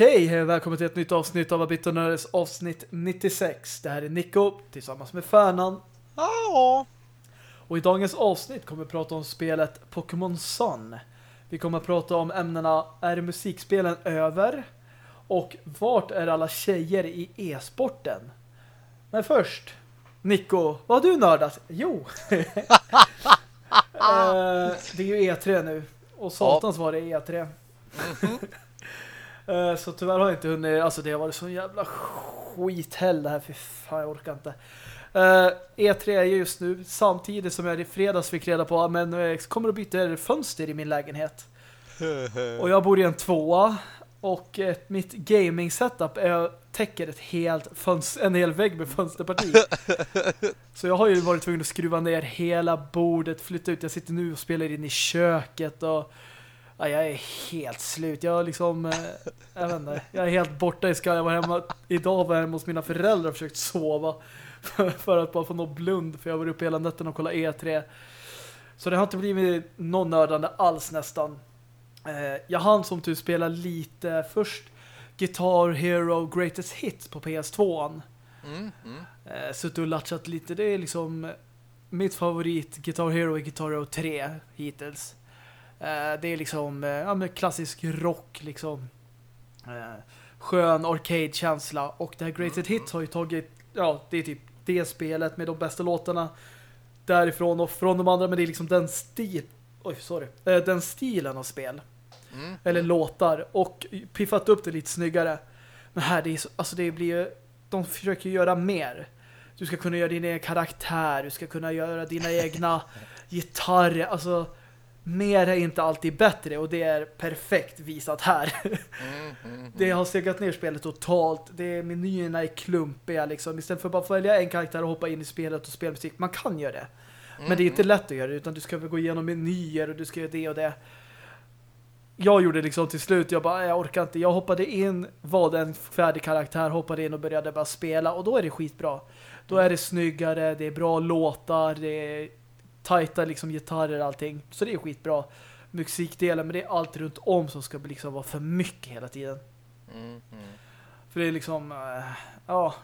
Okej, välkommen till ett nytt avsnitt av Abit Nördes avsnitt 96. Det här är Nico tillsammans med Färnan. Ja. Och i dagens avsnitt kommer vi prata om spelet Pokémon Sun. Vi kommer att prata om ämnena Är musikspelen över? Och vart är alla tjejer i e-sporten? Men först, Nico, vad har du nördat? Jo! eh, det är ju E3 nu. Och satans var det E3. Eh, så tyvärr har jag inte hunnit, alltså det har varit så jävla skithäll det här, för fan jag orkar inte. E3 är just nu, samtidigt som jag i fredags fick reda på men jag kommer att byta fönster i min lägenhet. Och jag bor i en tvåa och mitt gaming setup är, täcker ett helt fönster, en hel vägg med fönsterparti. Så jag har ju varit tvungen att skruva ner hela bordet, flytta ut. Jag sitter nu och spelar in i köket och Ja, jag är helt slut. Jag liksom, eh, jag vet inte, jag är helt borta i skall. Jag var hemma, idag var jag hemma hos mina föräldrar och försökt sova för, för att bara få något blund. För jag var uppe hela natten och kollade E3. Så det har inte blivit någon nördande alls nästan. Eh, jag hann som tur spela lite först Guitar Hero Greatest Hits på PS2. Mm, mm. Eh, suttit och latchat lite. Det är liksom mitt favorit Guitar Hero är Guitar Hero 3 hittills. Eh, det är liksom eh, ja, klassisk rock liksom. Eh, skön arcade-känsla. Och det här Greatest mm. Hits har ju tagit, ja, det är typ det spelet med de bästa låtarna därifrån och från de andra, men det är liksom den stil oj, sorry, den stilen av spel. Mm. Eller låtar och piffat upp det lite snyggare. Men här, det är så, alltså det blir ju, de försöker göra mer. Du ska kunna göra din egen karaktär, du ska kunna göra dina egna gitarrer, alltså mer är inte alltid bättre och det är perfekt visat här. Mm, mm, mm. Det har segat ner spelet totalt. Det är, menyerna är klumpiga liksom. Istället för att bara välja en karaktär och hoppa in i spelet och spela musik. Man kan göra det. Men det är inte lätt att göra det utan du ska väl gå igenom menyer och du ska göra det och det. Jag gjorde liksom till slut, jag bara, jag orkar inte. Jag hoppade in, var en färdig karaktär, hoppade in och började bara spela och då är det skitbra. Då är det snyggare, det är bra låtar, det är tajta liksom gitarrer och allting. Så det är skitbra musikdelen, men det är allt runt om som ska liksom vara för mycket hela tiden. Mm, mm. För det är liksom äh, ja,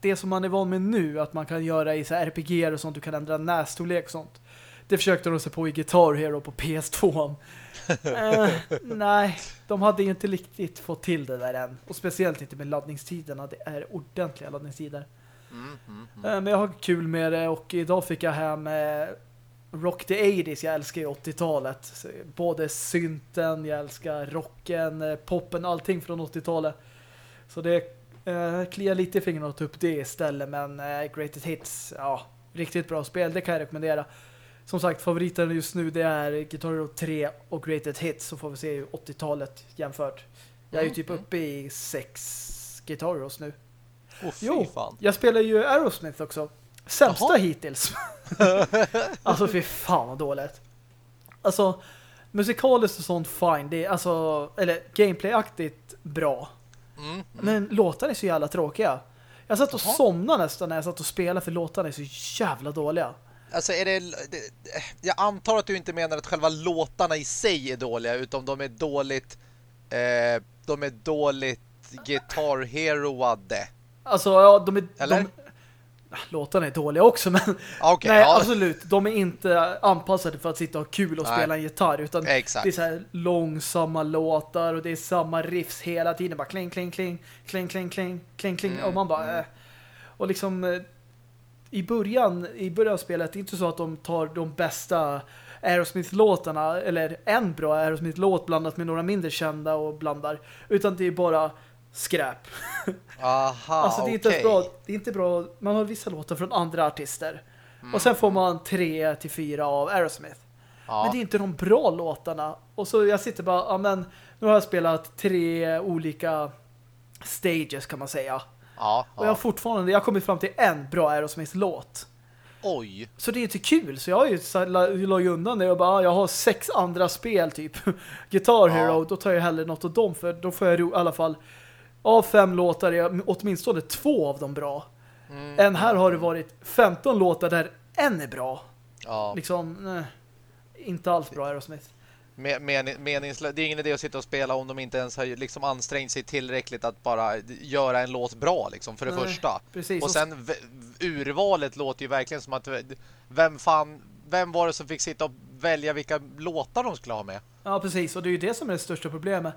det som man är van med nu att man kan göra i så RPG och sånt, du kan ändra nästorlek och sånt. Det försökte de sig på i Guitar Hero på PS2. äh, nej, de hade inte riktigt fått till det där än. Och speciellt inte med laddningstiderna. Det är ordentliga laddningstider. Mm, mm, mm. Äh, men jag har kul med det och idag fick jag hem Rock the 80s, jag älskar ju 80-talet. Både synten, jag älskar rocken, eh, poppen, allting från 80-talet. Så det eh, kliar lite i fingrarna att ta upp det istället. Men eh, Greatest Hits, ja, riktigt bra spel. Det kan jag rekommendera. Som sagt, favoriten just nu det är Guitar Hero 3 och Greatest Hits. Så får vi se 80-talet jämfört. Jag är ju typ mm, uppe i sex Guitar Heroes nu. Oh, jo, fan. jag spelar ju Aerosmith också. Sämsta Jaha. hittills. alltså fy fan vad dåligt. Alltså musikaliskt och sånt fine. Det är alltså, eller gameplayaktigt bra. Mm, mm. Men låtarna är så jävla tråkiga. Jag satt och Jaha. somnade nästan när jag satt och spelade för låtarna är så jävla dåliga. Alltså är det, det, jag antar att du inte menar att själva låtarna i sig är dåliga utan de är dåligt eh, de är dåligt Guitar Hero-ade. Alltså ja, de är Eller? De, låtarna är dåliga också men okay, nej, ja. absolut, de är inte anpassade för att sitta och ha kul och nej. spela en gitarr utan Exakt. det är så här långsamma låtar och det är samma riffs hela tiden bara kling, kling, kling, kling, kling, kling, kling, kling mm. och man bara äh. och liksom eh, i början i början av spelet, det är inte så att de tar de bästa Aerosmith-låtarna eller en bra Aerosmith-låt blandat med några mindre kända och blandar utan det är bara skräp. Aha, alltså det är, inte bra, det är inte bra. Man har vissa låtar från andra artister. Mm. Och sen får man tre till fyra av Aerosmith. Ja. Men det är inte de bra låtarna. Och så jag sitter bara, ja men nu har jag spelat tre olika stages kan man säga. Ja, och jag har fortfarande, jag har kommit fram till en bra Aerosmith-låt. Oj. Så det är inte kul. Så jag har ju la, undan det och bara, jag har sex andra spel typ. Guitar Hero, då tar jag hellre något av dem för då får jag i alla fall av fem låtar är åtminstone två av dem bra. Mm. En här har det varit 15 låtar där en är bra. Ja. Liksom, nej, inte alls bra Aerosmith. meningslöst. Det är ingen idé att sitta och spela om de inte ens har liksom ansträngt sig tillräckligt att bara göra en låt bra liksom, för det Nej, första. Precis. Och sen urvalet låter ju verkligen som att vem fan vem var det som fick sitta och välja vilka låtar de skulle ha med? Ja, precis. Och det är ju det som är det största problemet.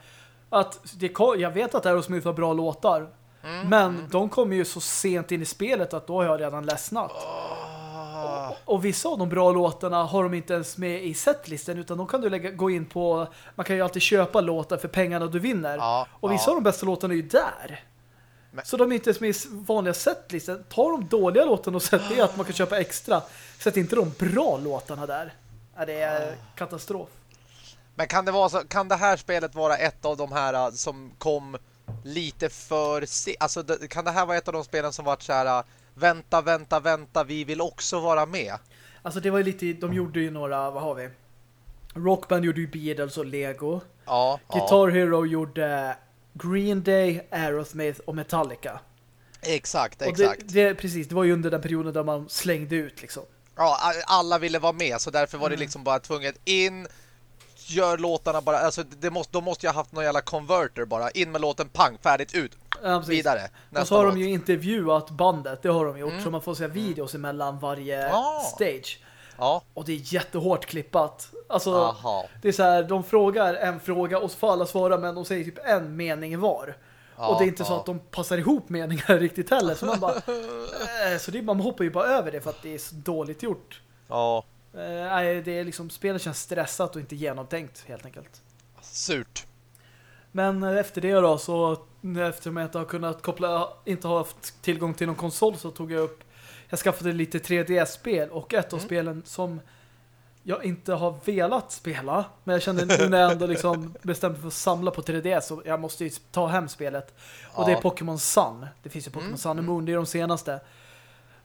Att det, jag vet att Aerosmith har bra låtar. Mm, men de kommer ju så sent in i spelet att då har jag redan ledsnat. Oh. Och, och, vissa av de bra låtarna har de inte ens med i setlisten utan då kan du lägga, gå in på man kan ju alltid köpa låtar för pengarna du vinner. Ja, och vissa ja. av de bästa låtarna är ju där. Men. Så de är inte ens med i vanliga setlisten. Ta de dåliga låtarna och sätt det att man kan köpa extra. Sätt inte de bra låtarna där. Det är katastrof. Men kan det, vara så, kan det här spelet vara ett av de här äh, som kom lite för... Alltså, kan det här vara ett av de spelen som varit så här äh, vänta, vänta, vänta, vi vill också vara med? Alltså det var ju lite, de gjorde ju några, vad har vi? Rockband gjorde ju Beatles och Lego. Ja, Guitar ja. Hero gjorde Green Day, Aerosmith och Metallica. Exakt, exakt. Det, det, precis, det var ju under den perioden där man slängde ut liksom. Ja, alla ville vara med så därför var mm. det liksom bara tvunget in gör låtarna bara alltså det måste de måste ju ha haft någon jävla converter bara in med låten pang färdigt ut. Ja, vidare. Och så har låt. de ju intervjuat bandet, det har de gjort mm. så man får se videos emellan varje ah. stage. Ja. Och det är jättehårt klippat. Alltså, Aha. det är så här, de frågar en fråga och så får alla svara men de säger typ en mening var. Ja, och det är inte ja. så att de passar ihop meningar riktigt heller. Så man bara, äh, så det, man hoppar ju bara över det för att det är så dåligt gjort. Ja. Äh, det är liksom, spelet känns stressat och inte genomtänkt helt enkelt. Surt. Men eh, efter det då så efter att jag inte har kunnat koppla inte har haft tillgång till någon konsol så tog jag upp jag skaffade lite 3DS-spel och ett av mm. spelen som jag inte har velat spela men jag kände nu när jag ändå liksom bestämde för att samla på 3DS så jag måste ju ta hem spelet. Och ja. det är Pokémon Sun. Det finns ju Pokémon mm. Sun och Moon, det är de senaste.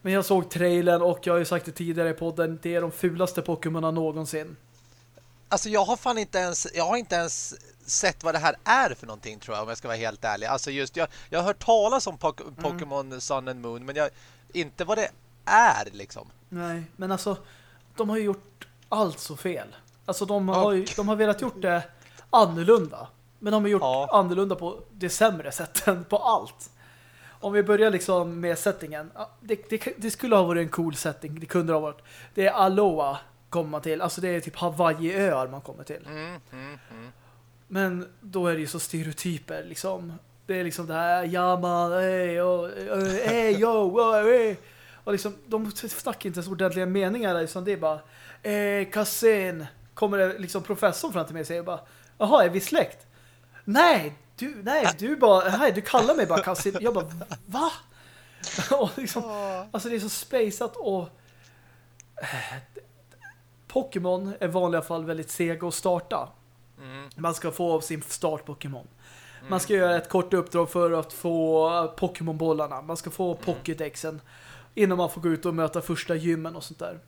Men jag såg trailern och jag har ju sagt det tidigare i podden, det är de fulaste Pokémonerna någonsin. Alltså jag har fan inte ens jag har inte ens sett vad det här är för någonting tror jag om jag ska vara helt ärlig. Alltså just jag, jag har hört talas om mm. Pokémon mm. Sun and Moon men jag inte vad det är liksom. Nej, men alltså de har ju gjort allt så fel. Alltså de har, ju, de har velat gjort det annorlunda. Men de har gjort ja. annorlunda på det sämre sättet på allt. Om vi börjar liksom med settingen. Det, det, det, skulle ha varit en cool setting. Det kunde ha varit. Det är Aloha kommer man till. Alltså det är typ Hawaii-öar man kommer till. Mm, mm, mm. Men då är det ju så stereotyper liksom. Det är liksom det här, ja man, ey, oh, ey, yo, oh, ey. Och liksom, de snackar inte så ordentliga meningar utan det är bara, eh, kassen. Kommer det liksom professorn fram till mig och säger bara, jaha, är vi släkt? Nej, du, nej, du bara, nej, du kallar mig bara kassin. Jag bara, va? och liksom, alltså det är så spacet och eh, Pokémon är i vanliga fall väldigt sega att starta. Mm. Man ska få sin start-Pokémon. Man ska göra ett kort uppdrag för att få Pokémon-bollarna. Man ska få mm. Pokédexen innan man får gå ut och möta första gymmen och sånt där.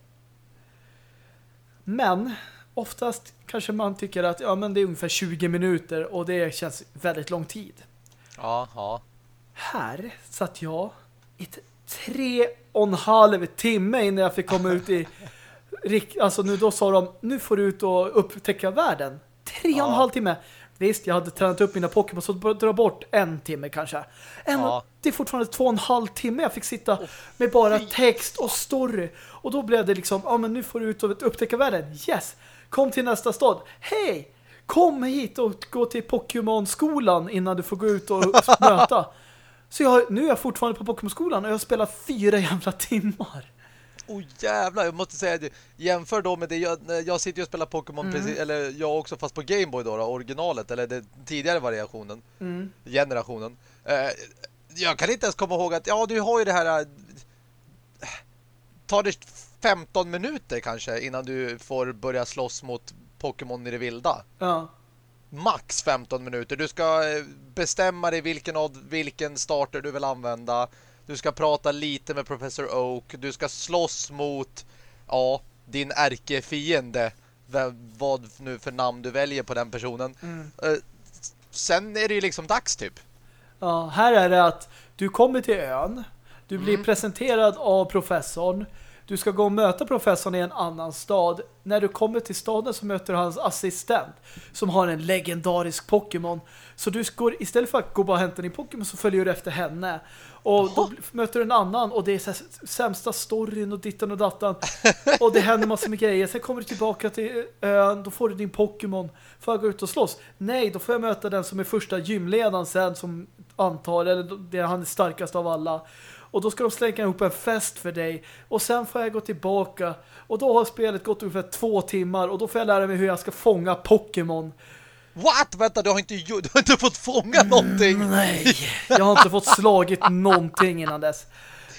Men oftast kanske man tycker att ja, men det är ungefär 20 minuter och det känns väldigt lång tid. Ja, ja. Här satt jag i tre och en halv timme innan jag fick komma ut i alltså nu då sa de nu får du ut och upptäcka världen. Tre och en halv timme. Visst, jag hade tränat upp mina Pokémon så dra bort en timme kanske. En, ja. Det är fortfarande två och en halv timme jag fick sitta oh, med bara text och story. Och då blev det liksom, ja men nu får du ut och upptäcka världen. Yes! Kom till nästa stad. Hej! Kom hit och gå till Pokémon-skolan innan du får gå ut och möta. Så jag, nu är jag fortfarande på Pokémon-skolan och jag har spelat fyra jävla timmar. Oh jävlar, jag måste säga det. Jämför då med det, jag, jag sitter ju och spelar Pokémon mm. precis, eller jag också fast på Gameboy då, då originalet, eller den tidigare variationen, mm. generationen. Eh, jag kan inte ens komma ihåg att, ja du har ju det här, äh, tar det 15 minuter kanske innan du får börja slåss mot Pokémon i det vilda. Ja. Max 15 minuter. Du ska eh, bestämma dig vilken vilken starter du vill använda du ska prata lite med Professor Oak. Du ska slåss mot ja, din ärkefiende. Vad nu för namn du väljer på den personen. Mm. Eh, sen är det ju liksom dags typ. Ja, här är det att du kommer till ön. Du blir mm. presenterad av professorn. Du ska gå och möta professorn i en annan stad. När du kommer till staden så möter du hans assistent som har en legendarisk Pokémon. Så du går, istället för att gå bara och hämta din Pokémon så följer du efter henne. Och då möter du en annan och det är så här, sämsta storyn och dittan och dattan. Och det händer massor med grejer. Sen kommer du tillbaka till ön, då får du din Pokémon för att gå ut och slåss. Nej, då får jag möta den som är första gymledaren sen som antar, eller det är han är starkast av alla. Och då ska de slänga ihop en fest för dig. Och sen får jag gå tillbaka. Och då har spelet gått ungefär två timmar. Och då får jag lära mig hur jag ska fånga Pokémon. What? Vänta, du har inte, du har inte fått fånga någonting. Mm, nej, jag har inte fått slagit någonting innan dess.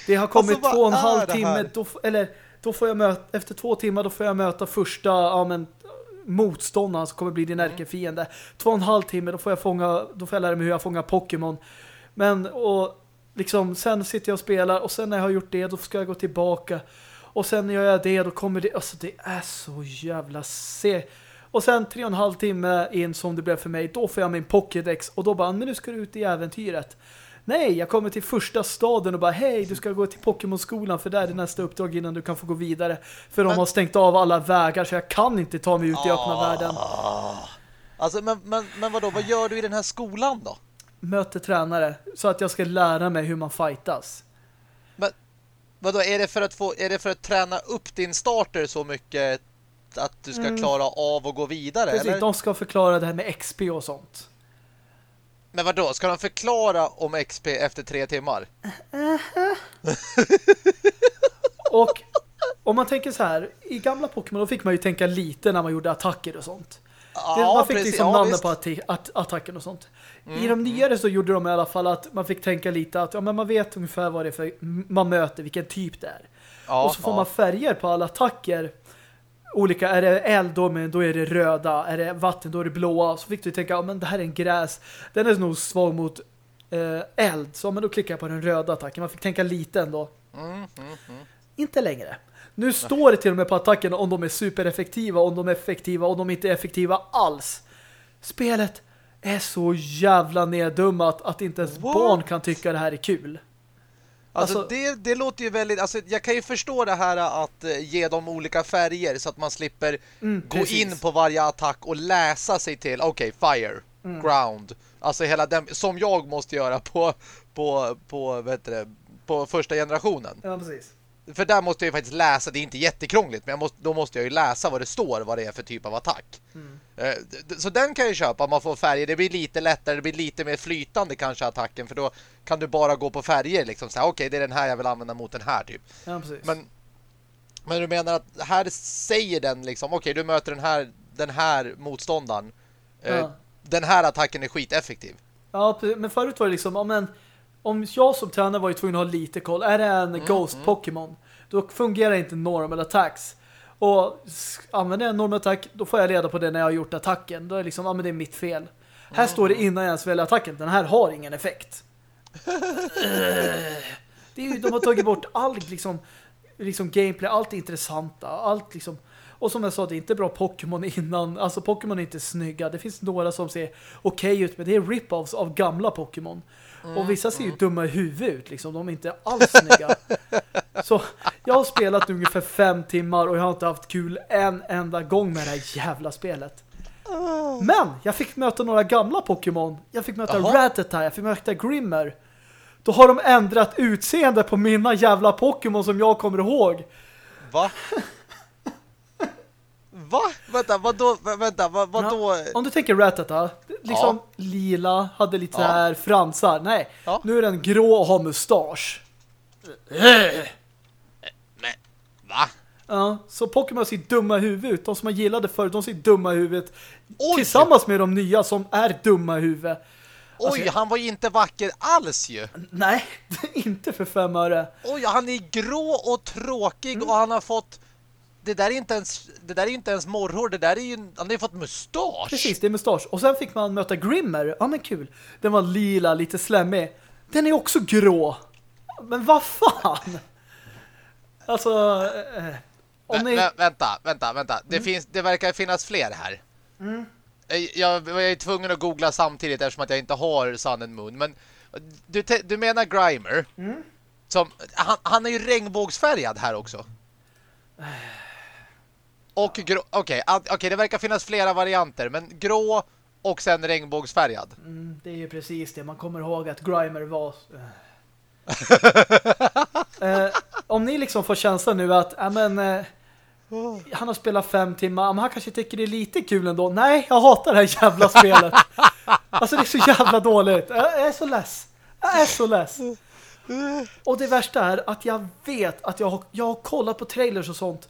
Det har kommit Alltså, två och en halv timme. Då, eller då får jag möta, efter två timmar då får jag möta första ja, men, motståndaren som kommer bli din Mm. ärkefiende. Två och en halv timme då får jag fånga, då får jag lära mig hur jag fångar Pokémon. Men och liksom sen sitter jag och spelar och sen när jag har gjort det då ska jag gå tillbaka. Och sen gör jag det då kommer det alltså det är så jävla se. Och sen tre och en halv timme in som det blev för mig, då får jag min Pokédex och då bara, men nu ska du ut i äventyret. Nej, jag kommer till första staden och bara, hej, du ska gå till Pokémon-skolan för där är det nästa uppdrag innan du kan få gå vidare. För de Men- har stängt av alla vägar så jag kan inte ta mig ut i öppna Ah. världen. Alltså, men, men, men vadå, vad gör du i den här skolan då? Möter tränare så att jag ska lära mig hur man fightas. Men vadå, är det för att få är det för att träna upp din starter så mycket att du ska klara av att gå vidare Mm. Precis, eller? de ska förklara det här med XP och sånt. Men vadå, ska de förklara om XP efter tre timmar? Och om man tänker så här, i gamla Pokémon då fick man ju tänka lite när man gjorde attacker och sånt. Det, man fick liksom ja, visst. på atti- att, attacken och sånt. I de nyare så gjorde de i alla fall att man fick tänka lite att ja, men man vet ungefär vad det är för man möter, vilken typ det är. Ja, och så får man färger på alla attacker. Olika, är det eld då, men då är det röda. Är det vatten då är det blåa. Så fick du tänka, ja men det här är en gräs. Den är nog svag mot eh, eld. Så men då klickar jag på den röda attacken. Man fick tänka lite ändå. Mm, mm, mm. Inte längre. Nu står det till och med på attackerna om de är supereffektiva, om de är effektiva, om de inte är effektiva alls. Spelet är så jävla neddummat att inte ens What? barn kan tycka det här är kul. Alltså, Alltså- det, det låter ju väldigt alltså, Jag kan ju förstå det här att eh, ge dem olika färger Så att man slipper Mm, gå precis. in på varje attack Och läsa sig till Okej, fire, Mm. ground Alltså hela den, som jag måste göra på På, på, heter det På första generationen Ja, precis. För där måste jag ju faktiskt läsa Det är inte jättekrångligt Men måste, då måste jag ju läsa vad det står Vad det är för typ av attack Mm. Eh, Så den kan jag köpa om man får färger. Det blir lite lättare, det blir lite mer flytande kanske attacken. För då kan du bara gå på färger liksom. Okej, det är den här jag vill använda mot den här typ. Ja. Men, men du menar att här säger den liksom, okej du möter den här, den här motståndaren. Eh, Ja. Den här attacken är skiteffektiv. Ja, men förut var det liksom, ja, men, om jag som tränare var ju tvungen att ha lite koll. Är det en Mm, Ghost Pokémon, då fungerar inte normal attacks. Och använder jag en normal attack, då får jag reda på det när jag har gjort attacken. Då är det liksom, ja men det är mitt fel. Här Mm. står det innan jag ens väljer attacken. Den här har ingen effekt. Det är ju, de har tagit bort allt liksom, liksom gameplay, allt intressanta, allt liksom och som jag sa, det är inte bra Pokémon innan. Alltså Pokémon är inte snygga. Det finns några som ser okej ut, men det är rip-offs av gamla Pokémon. Och vissa ser ju dumma i huvudet ut, liksom. De är inte alls snygga. Så jag har spelat ungefär fem timmar och jag har inte haft kul en enda gång med det här jävla spelet. Men jag fick möta några gamla Pokémon. Jag fick möta Jaha. Rattata, jag fick möta Grimmer. Då har de ändrat utseende på mina jävla Pokémon som jag kommer ihåg. Va? Va? Vänta, vadå? Vä- Vänta, vad, vadå? Om du tänker Rattata, liksom lila, hade lite Ja. här fransar. Nej, Ja. nu är den grå och har mustasch. Men, va? Ja, så Pokémon ser dumma i huvudet. De som man gillade förr, de ser dumma i huvudet. Oj! Tillsammans med de nya som är dumma i huvudet. Oj, Alltså, han var ju inte vacker alls ju. Nej, inte för fem öre. Oj, han är grå och tråkig Mm. och han har fått det där är inte ens det där är inte ens morrhår, det där är ju han har ju fått mustasch. Precis, det är mustasch. Och sen fick man möta Grimmer. Ja, men kul. Den var lila, lite slemmig. Den är också grå. Men vad fan? Alltså... Eh, om Vä- ni... Mm. vä- vänta, vänta, vänta. Det finns det verkar finnas fler här. Jag, jag, jag är tvungen att googla samtidigt eftersom att jag inte har Sun and Moon, men du, du menar Grimer? Mm. Som han, han är ju regnbågsfärgad här också. Och grå... Okej, okay, okay, det verkar finnas flera varianter. Men grå och sen regnbågsfärgad. Mm, det är ju precis det. Man kommer ihåg att Grimer var... eh, om ni liksom får känslan nu att ja, men, eh, han har spelat fem timmar, men han kanske tycker det är lite kul ändå. Nej, jag hatar det här jävla spelet. alltså det är så jävla dåligt. Jag är så less. Jag är så less. Och det värsta är att jag vet att jag har, jag har kollat på trailers och sånt.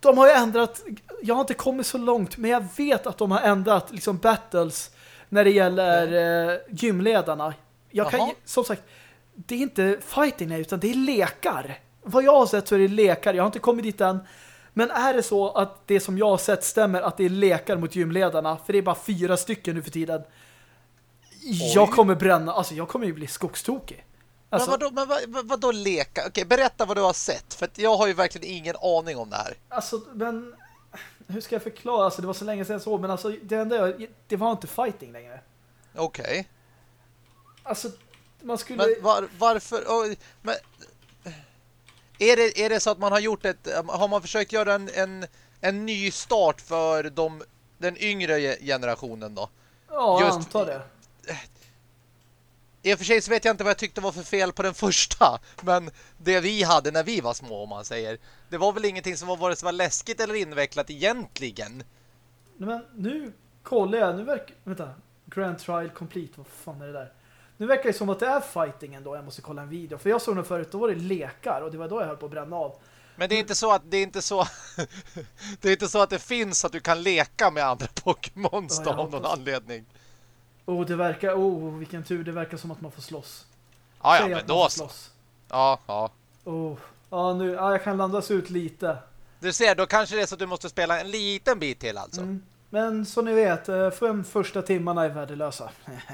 De har ju ändrat, jag har inte kommit så långt, men jag vet att de har ändrat liksom battles när det gäller eh, gymledarna. Jag kan, som sagt, det är inte fighting utan det är lekar. Vad jag har sett så är det lekar. Jag har inte kommit dit än. Men är det så att det som jag har sett stämmer att det är lekar mot gymledarna, för det är bara fyra stycken nu för tiden. Oj. Jag kommer bränna, alltså jag kommer ju bli skogstokig. Alltså, men vadå, men vad, vadå leka? Okej, berätta vad du har sett. För jag har ju verkligen ingen aning om det här. Alltså, men... Hur ska jag förklara? Alltså, det var så länge sedan jag såg, men alltså, det enda det var inte fighting längre. Okej. Okay. Alltså, man skulle... Men var, varför... Oh, men, är, det, är det så att man har gjort ett... Har man försökt göra en, en, en ny start för de, den yngre generationen då? Ja, Just, jag antar det. I och för sig så vet jag inte vad jag tyckte var för fel på den första. Men det vi hade när vi var små om man säger. Det var väl ingenting som var vare sig var läskigt eller invecklat egentligen. Men nu kollar jag. Nu verkar... Vänta. Grand Trial Complete. Vad fan är det där? Nu verkar det som att det är fighting ändå. Jag måste kolla en video. För jag såg den förut. Då var det lekar. Och det var då jag höll på att bränna av. Men det är inte så att det är inte så det är inte så att det finns att du kan leka med andra Pokémon ja, av någon anledning. Oh, det verkar, oh, vilken tur. Det verkar som att man får slåss. Ja, ja, men då slåss. Ja, ja. Oh, ja, nu, ja, jag kan landas ut lite. Du ser, då kanske det är så att du måste spela en liten bit till alltså. Mm. Men som ni vet, eh, fem första timmarna är värdelösa.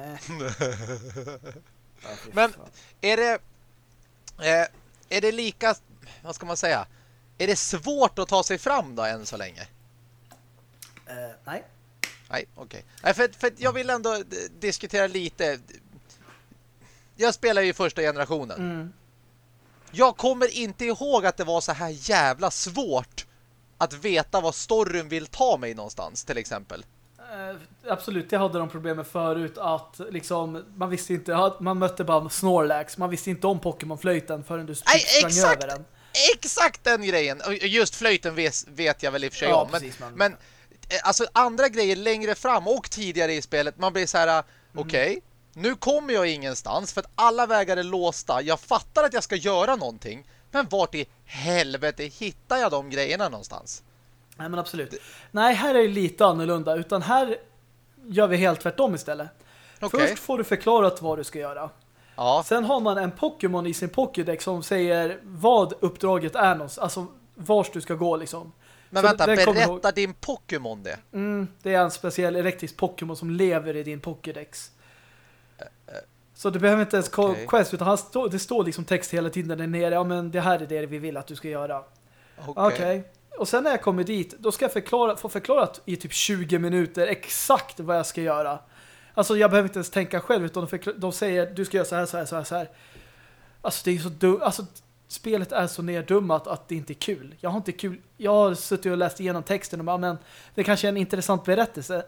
men är det eh, är det lika, vad ska man säga? Är det svårt att ta sig fram då än så länge? Uh, nej. Nej, okej. Okay. För, för jag vill ändå diskutera lite. Jag spelar ju första generationen. Mm. Jag kommer inte ihåg att det var så här jävla svårt att veta vad storyn vill ta mig någonstans, till exempel. Uh, absolut, det hade de problem med förut att liksom, man visste inte, man mötte bara Snorlax, man visste inte om Pokémon-flöjten förrän du Nej, sprang exakt, över den. Exakt den grejen. Just flöjten vet, vet jag väl i och för sig ja, om. Men, precis, men Eh, alltså andra grejer längre fram och tidigare i spelet, man blir så här, mm. okej, okay, nu kommer jag ingenstans för att alla vägar är låsta. Jag fattar att jag ska göra någonting, men vart i helvete hittar jag de grejerna någonstans? Nej, men absolut. Det... Nej, här är det lite annorlunda, utan här gör vi helt tvärtom istället. Okay. Först får du förklarat vad du ska göra. Ja. Sen har man en Pokémon i sin Pokédex som säger vad uppdraget är någonstans, alltså vars du ska gå liksom. Men så vänta, berätta din Pokémon det. Mm, det är en speciell elektrisk Pokémon som lever i din Pokédex. Så du behöver inte ens okay. quest utan stå, det står liksom text hela tiden där nere. Ja men det här är det vi vill att du ska göra. Okej. Okay. okay. Och sen när jag kommer dit, då ska jag förklara, få förklarat i typ 20 minuter exakt vad jag ska göra. Alltså jag behöver inte ens tänka själv utan de, de säger du ska göra så här, så här, så här, så här. Alltså det är så dumt. Alltså spelet är så neddummat att det inte är kul. Jag har inte kul. Jag har suttit och läst igenom texten och bara, men det kanske är en intressant berättelse.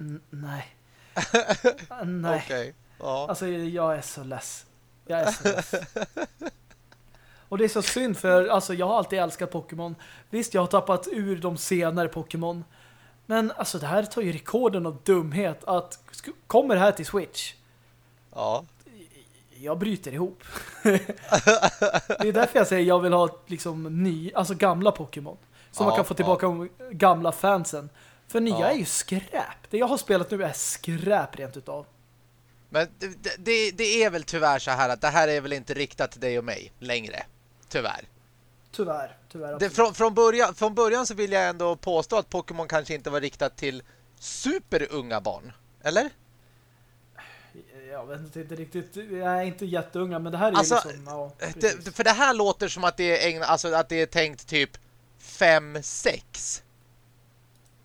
N nej. nej. Okay. Ja. Alltså jag är så less. Jag är så less. och det är så synd för alltså jag har alltid älskat Pokémon. Visst, jag har tappat ur de senare Pokémon. Men alltså det här tar ju rekorden av dumhet att kommer det här till Switch. Ja jag bryter ihop. det är därför jag säger jag vill ha liksom ny, alltså gamla Pokémon. Så ja, man kan få tillbaka ja. gamla fansen. För nya ja. är ju skräp. Det jag har spelat nu är skräp rent utav. Men det, det, det, är väl tyvärr så här att det här är väl inte riktat till dig och mig längre. Tyvärr. Tyvärr, tyvärr. Det, från, från, början, från början så vill jag ändå påstå att Pokémon kanske inte var riktat till superunga barn. Eller? Jag vet inte riktigt, jag är inte jätteunga men det här är alltså, liksom, ja, det, För det här låter som att det är, ägna, alltså, att det är tänkt typ 5-6.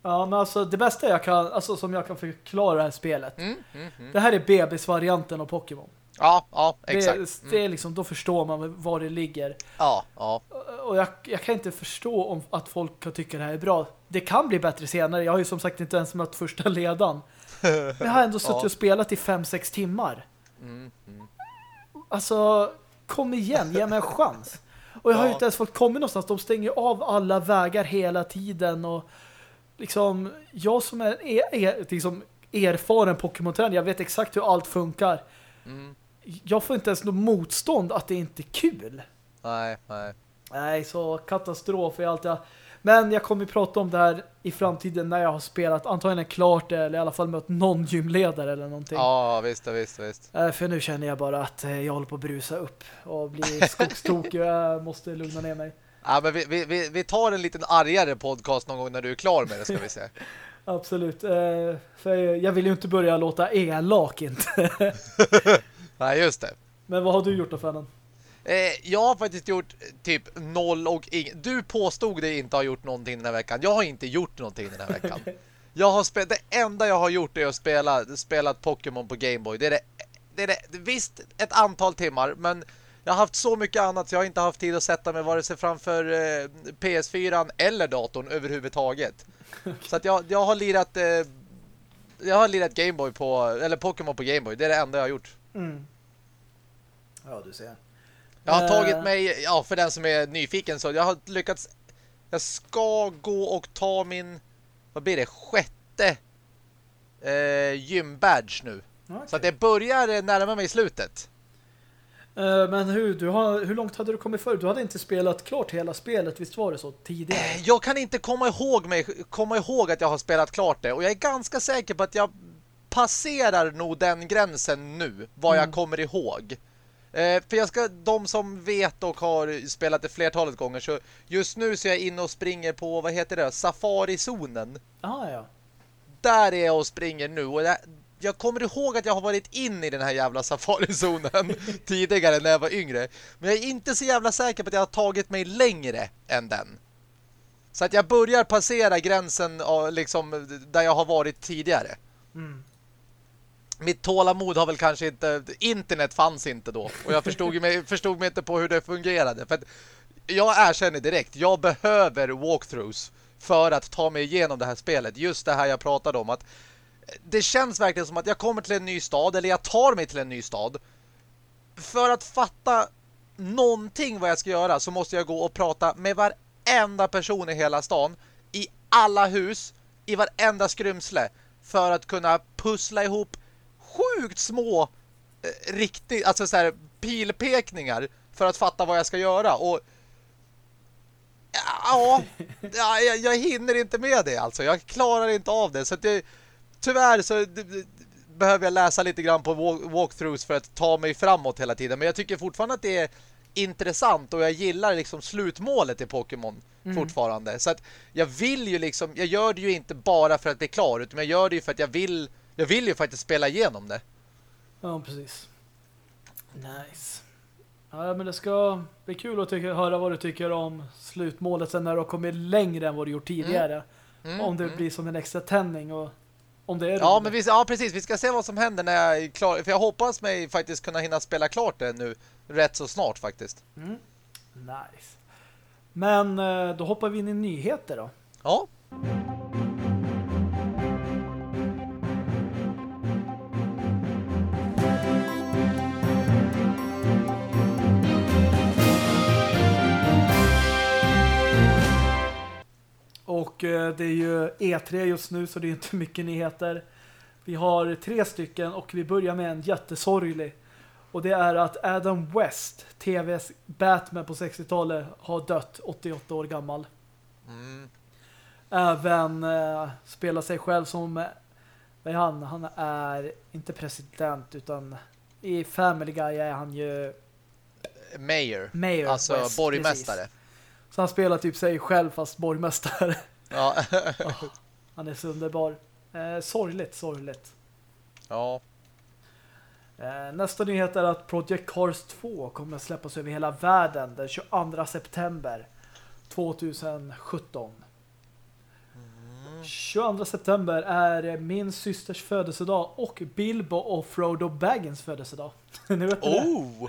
Ja, men alltså det bästa jag kan, alltså som jag kan förklara det här spelet. Mm, mm, mm. Det här är bebisvarianten av Pokémon. Ja, ja, exakt. Det, det är liksom, då förstår man var det ligger. Ja, ja. Och jag, jag kan inte förstå om att folk kan tycka det här är bra. Det kan bli bättre senare. Jag har ju som sagt inte ens mött första ledan. Men jag har ändå suttit och spelat i 5-6 timmar. Mm, mm. Alltså, kom igen, ge mig en chans. Och jag har ju inte ens fått komma någonstans. De stänger av alla vägar hela tiden. Och liksom, jag som är, är, är liksom erfaren Pokémon-tränare, jag vet exakt hur allt funkar. Mm. Jag får inte ens något motstånd att det inte är kul. Nej, nej. Nej, så katastrof är allt jag... Men jag kommer att prata om det här i framtiden när jag har spelat antagligen klart eller i alla fall mött någon gymledare eller någonting. Ja, visst, visst, visst. Äh, för nu känner jag bara att eh, jag håller på att brusa upp och bli skogstokig och jag måste lugna ner mig. Ja, men vi, vi, vi tar en liten argare podcast någon gång när du är klar med det, ska vi se. Absolut. Eh, för jag vill ju inte börja låta elak inte. Nej, just det. Men vad har du gjort då, Fennan? Eh, jag har faktiskt gjort typ noll och ing. Du påstod dig inte ha gjort någonting den här veckan. Jag har inte gjort någonting den här veckan. jag har spelat, det enda jag har gjort är att spela spelat Pokémon på Gameboy. Det är det, det är det, visst ett antal timmar, men jag har haft så mycket annat så jag har inte haft tid att sätta mig vare sig framför eh, PS4 eller datorn överhuvudtaget. så att jag, jag har lirat eh, jag har lirat Gameboy på eller Pokémon på Gameboy. Det är det enda jag har gjort. Mm. Ja, du ser. Jag har tagit eh. mig, ja för den som är nyfiken så jag har lyckats jag ska gå och ta min vad blir det, sjätte eh, gymbadge nu. Okay. Så att det börjar närma mig slutet. Eh, men hur, du har, hur långt hade du kommit för? Du hade inte spelat klart hela spelet, visst var det så tidigare? Eh, jag kan inte komma ihåg, mig, komma ihåg att jag har spelat klart det. Och jag är ganska säker på att jag passerar nog den gränsen nu, vad mm. jag kommer ihåg. Eh, för jag ska, de som vet och har spelat det flertalet gånger så just nu så är jag inne och springer på, vad heter det, Safari-zonen. Ah, ja. Där är jag och springer nu och jag, jag kommer ihåg att jag har varit in i den här jävla Safari-zonen tidigare när jag var yngre. Men jag är inte så jävla säker på att jag har tagit mig längre än den. Så att jag börjar passera gränsen liksom, där jag har varit tidigare. Mm mitt tålamod har väl kanske inte... Internet fanns inte då. Och jag förstod mig, förstod mig inte på hur det fungerade. För jag erkänner direkt, jag behöver walkthroughs för att ta mig igenom det här spelet. Just det här jag pratade om. att Det känns verkligen som att jag kommer till en ny stad, eller jag tar mig till en ny stad. För att fatta någonting vad jag ska göra så måste jag gå och prata med varenda person i hela stan. I alla hus, i varenda skrymsle. För att kunna pussla ihop sjukt små eh, riktigt, alltså så här pilpekningar för att fatta vad jag ska göra och ja, ja jag, jag hinner inte med det alltså. Jag klarar inte av det så att det, tyvärr så det, behöver jag läsa lite grann på walkthroughs för att ta mig framåt hela tiden. Men jag tycker fortfarande att det är intressant och jag gillar liksom slutmålet i Pokémon mm. fortfarande. Så att jag vill ju liksom, jag gör det ju inte bara för att bli klar utan jag gör det ju för att jag vill jag vill ju faktiskt spela igenom det. Ja, precis. Nice. Ja, men det ska bli kul att tycka, höra vad du tycker om slutmålet sen när du har kommit längre än vad du gjort tidigare. Mm. Mm, om det mm. blir som en extra tändning och om det är Ja, men vi, ja, precis. Vi ska se vad som händer när jag är klar. För jag hoppas mig faktiskt kunna hinna spela klart det nu rätt så snart faktiskt. Mm. Nice. Men eh, då hoppar vi in i nyheter då. Ja. Och eh, det är ju E3 just nu så det är inte mycket nyheter. Vi har tre stycken och vi börjar med en jättesorglig. Och det är att Adam West, TVs Batman på 60-talet, har dött 88 år gammal. Mm. Även eh, spelar sig själv som vad är han? Han är inte president utan i Family Guy är han ju Mayor. Mayor alltså West, borgmästare. Precis. Så han spelar typ sig själv fast borgmästare. Ja. oh, han är så underbar. Eh, sorgligt, sorgligt. Ja. Eh, nästa nyhet är att Project Cars 2 kommer att släppas över hela världen den 22 september 2017. Mm. 22 september är min systers födelsedag och Bilbo och Frodo Baggins födelsedag. nu vet oh! Det.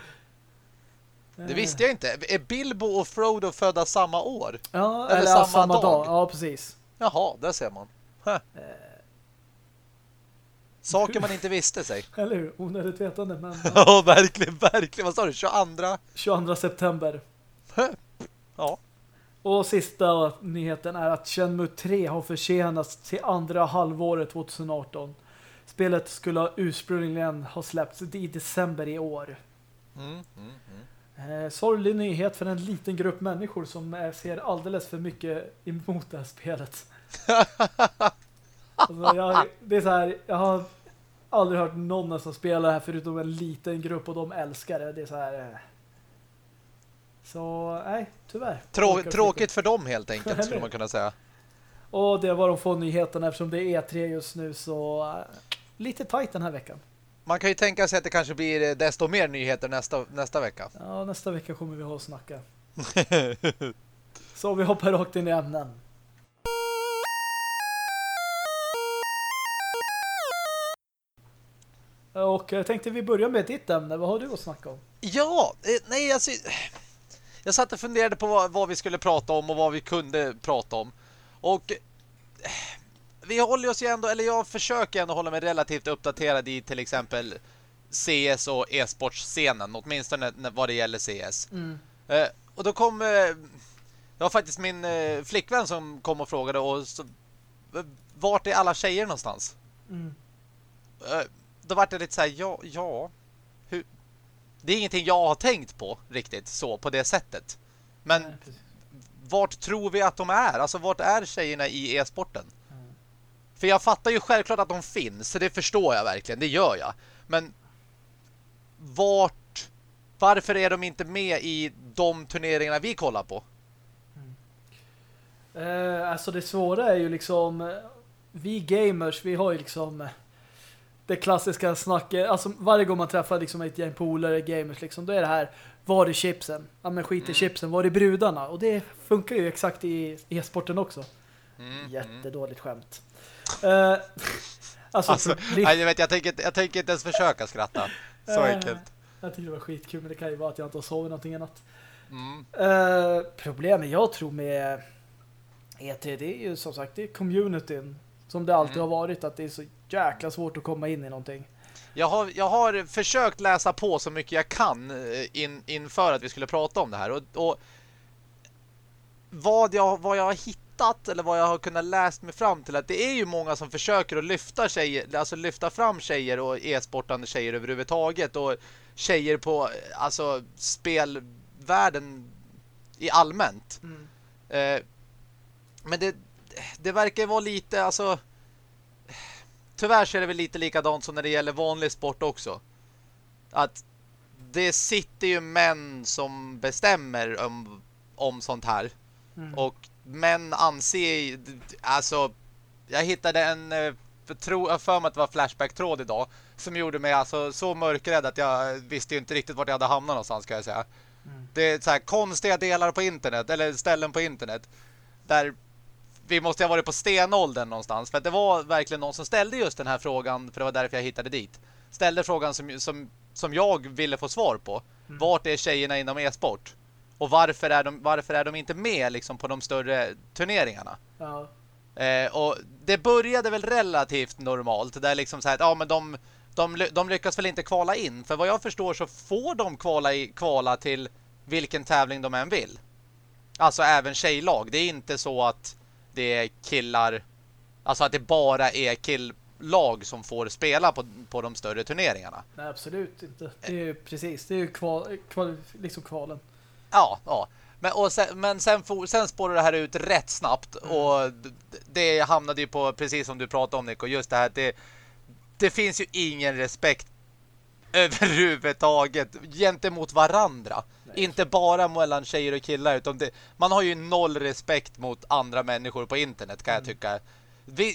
Det visste jag inte. Är Bilbo och Frodo födda samma år? Ja, eller, eller samma, samma dag? dag? Ja, precis. Jaha, där ser man. Huh. Saker man inte visste sig. Eller hur? Onödigt vetande. Men, ja, verkligen, verkligen. Vad sa du? 22? 22 september. ja. Och sista nyheten är att Shenmue 3 har försenats till andra halvåret 2018. Spelet skulle ursprungligen ha släppts i december i år. Mm, mm, mm. Eh, sorglig nyhet för en liten grupp människor som eh, ser alldeles för mycket emot det här spelet. alltså, jag, det är så här, jag har aldrig hört någon som spelar det här förutom en liten grupp och de älskar det. Det är så här... Eh, så, nej, tyvärr. Trå tråkigt för dem helt enkelt, skulle man kunna säga. Och det var de få nyheterna eftersom det är E3 just nu så uh, lite tajt den här veckan. Man kan ju tänka sig att det kanske blir desto mer nyheter nästa, nästa vecka. Ja, nästa vecka kommer vi ha att snacka. så vi hoppar rakt in i ämnen. Och jag tänkte vi börjar med ditt ämne. Vad har du att snacka om? Ja, eh, nej alltså jag satt och funderade på vad, vad, vi skulle prata om och vad vi kunde prata om. Och eh, vi håller oss ju ändå, eller jag försöker ändå hålla mig relativt uppdaterad i till exempel CS och e-sportscenen, åtminstone vad det gäller CS. Mm. Eh, och då kom eh, det var faktiskt min eh, flickvän som kom och frågade och så, vart är alla tjejer någonstans? Mm. Eh, då var det lite så här, ja, ja hur, det är ingenting jag har tänkt på riktigt så på det sättet. Men Nej, vart tror vi att de är? Alltså vart är tjejerna i e-sporten? Mm. För jag fattar ju självklart att de finns, så det förstår jag verkligen, det gör jag. Men vart varför är de inte med i de turneringarna vi kollar på? Mm. Eh, alltså det svåra är ju liksom eh, vi gamers, vi har ju liksom eh, det klassiska snacket, alltså varje gång man träffar liksom ett gäng polare, gamers liksom, då är det här, var är chipsen? Ja men skit i mm. chipsen, var är brudarna? Och det funkar ju exakt i e-sporten också. Mm. Jättedåligt skämt. Uh, alltså, alltså nej, jag, vet, jag, tänker, jag tänker inte ens försöka skratta. Så uh, enkelt. Jag tycker det var skitkul, men det kan ju vara att jag inte har sovit någonting annat. Mm. Uh, problemet jag tror med E3, det är ju som sagt, det är communityn som det alltid mm. har varit, att det är så jäkla svårt att komma in i någonting. Jag har, jag har försökt läsa på så mycket jag kan eh, in, inför att vi skulle prata om det här. Och, och vad, jag, vad jag har hittat eller vad jag har kunnat läst mig fram till att det är ju många som försöker att lyfta tjejer, alltså lyfta fram tjejer och e-sportande tjejer överhuvudtaget och tjejer på alltså spelvärlden i allmänt. Mm. Eh, men det, det verkar vara lite alltså tyvärr så är det väl lite likadant som när det gäller vanlig sport också. Att det sitter ju män som bestämmer om, om sånt här. Mm. Och män anser alltså jag hittade en eh, tro, för mig att det var Flashback-tråd idag som gjorde mig alltså så mörkrädd att jag visste ju inte riktigt vart jag hade hamnat någonstans ska jag säga. Mm. Det är så här konstiga delar på internet eller ställen på internet där vi måste ha varit på stenåldern någonstans. För att det var verkligen någon som ställde just den här frågan. För det var därför jag hittade dit. Ställde frågan som, som, som jag ville få svar på. Mm. Vart är tjejerna inom e-sport? Och varför är, de, varför är de inte med liksom, på de större turneringarna? Ja. Eh, och det började väl relativt normalt. Där liksom så här, ja men de, de, de lyckas väl inte kvala in. För vad jag förstår så får de kvala, i, kvala till vilken tävling de än vill. Alltså även tjejlag. Det är inte så att det är killar alltså att det bara är killlag som får spela på, på de större turneringarna. Nej, absolut inte. Det är ju precis, det är ju kval, kval, liksom kvalen. Ja, ja. Men, och sen, men sen, for, sen spårar det här ut rätt snabbt mm. och det hamnade ju på, precis som du pratade om Nico, just det här det, det finns ju ingen respekt överhuvudtaget gentemot varandra. Nej. Inte bara mellan tjejer och killar utan det, man har ju noll respekt mot andra människor på internet kan mm. jag tycka.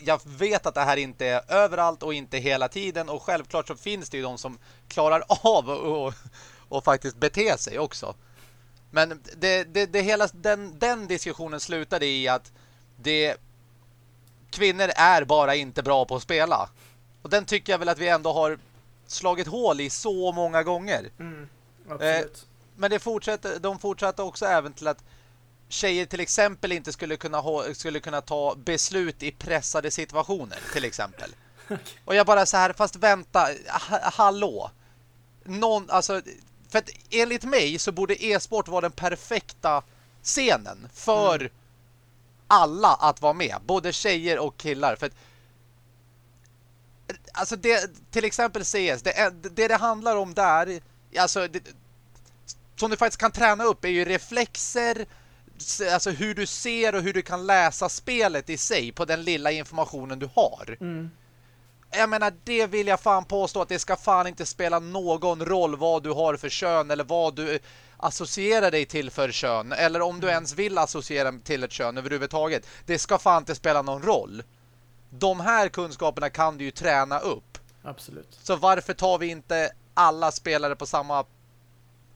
Jag vet att det här inte är överallt och inte hela tiden och självklart så finns det ju de som klarar av och, och faktiskt bete sig också. Men det, det, det hela, den, den diskussionen slutade i att det kvinnor är bara inte bra på att spela. Och den tycker jag väl att vi ändå har slagit hål i så många gånger. Mm, absolut. Eh, men det fortsätter, de fortsatte också även till att tjejer till exempel inte skulle kunna, ha, skulle kunna ta beslut i pressade situationer till exempel. Och jag bara så här, fast vänta, ha, hallå. Någon, alltså, för att enligt mig så borde e-sport vara den perfekta scenen för mm. alla att vara med. Både tjejer och killar. För att, alltså det, till exempel CS, det, det det handlar om där, alltså det, som du faktiskt kan träna upp är ju reflexer, alltså hur du ser och hur du kan läsa spelet i sig på den lilla informationen du har. Mm. Jag menar, det vill jag fan påstå att det ska fan inte spela någon roll vad du har för kön eller vad du associerar dig till för kön eller om du mm. ens vill associera till ett kön överhuvudtaget. Det ska fan inte spela någon roll. De här kunskaperna kan du ju träna upp. Absolut. Så varför tar vi inte alla spelare på samma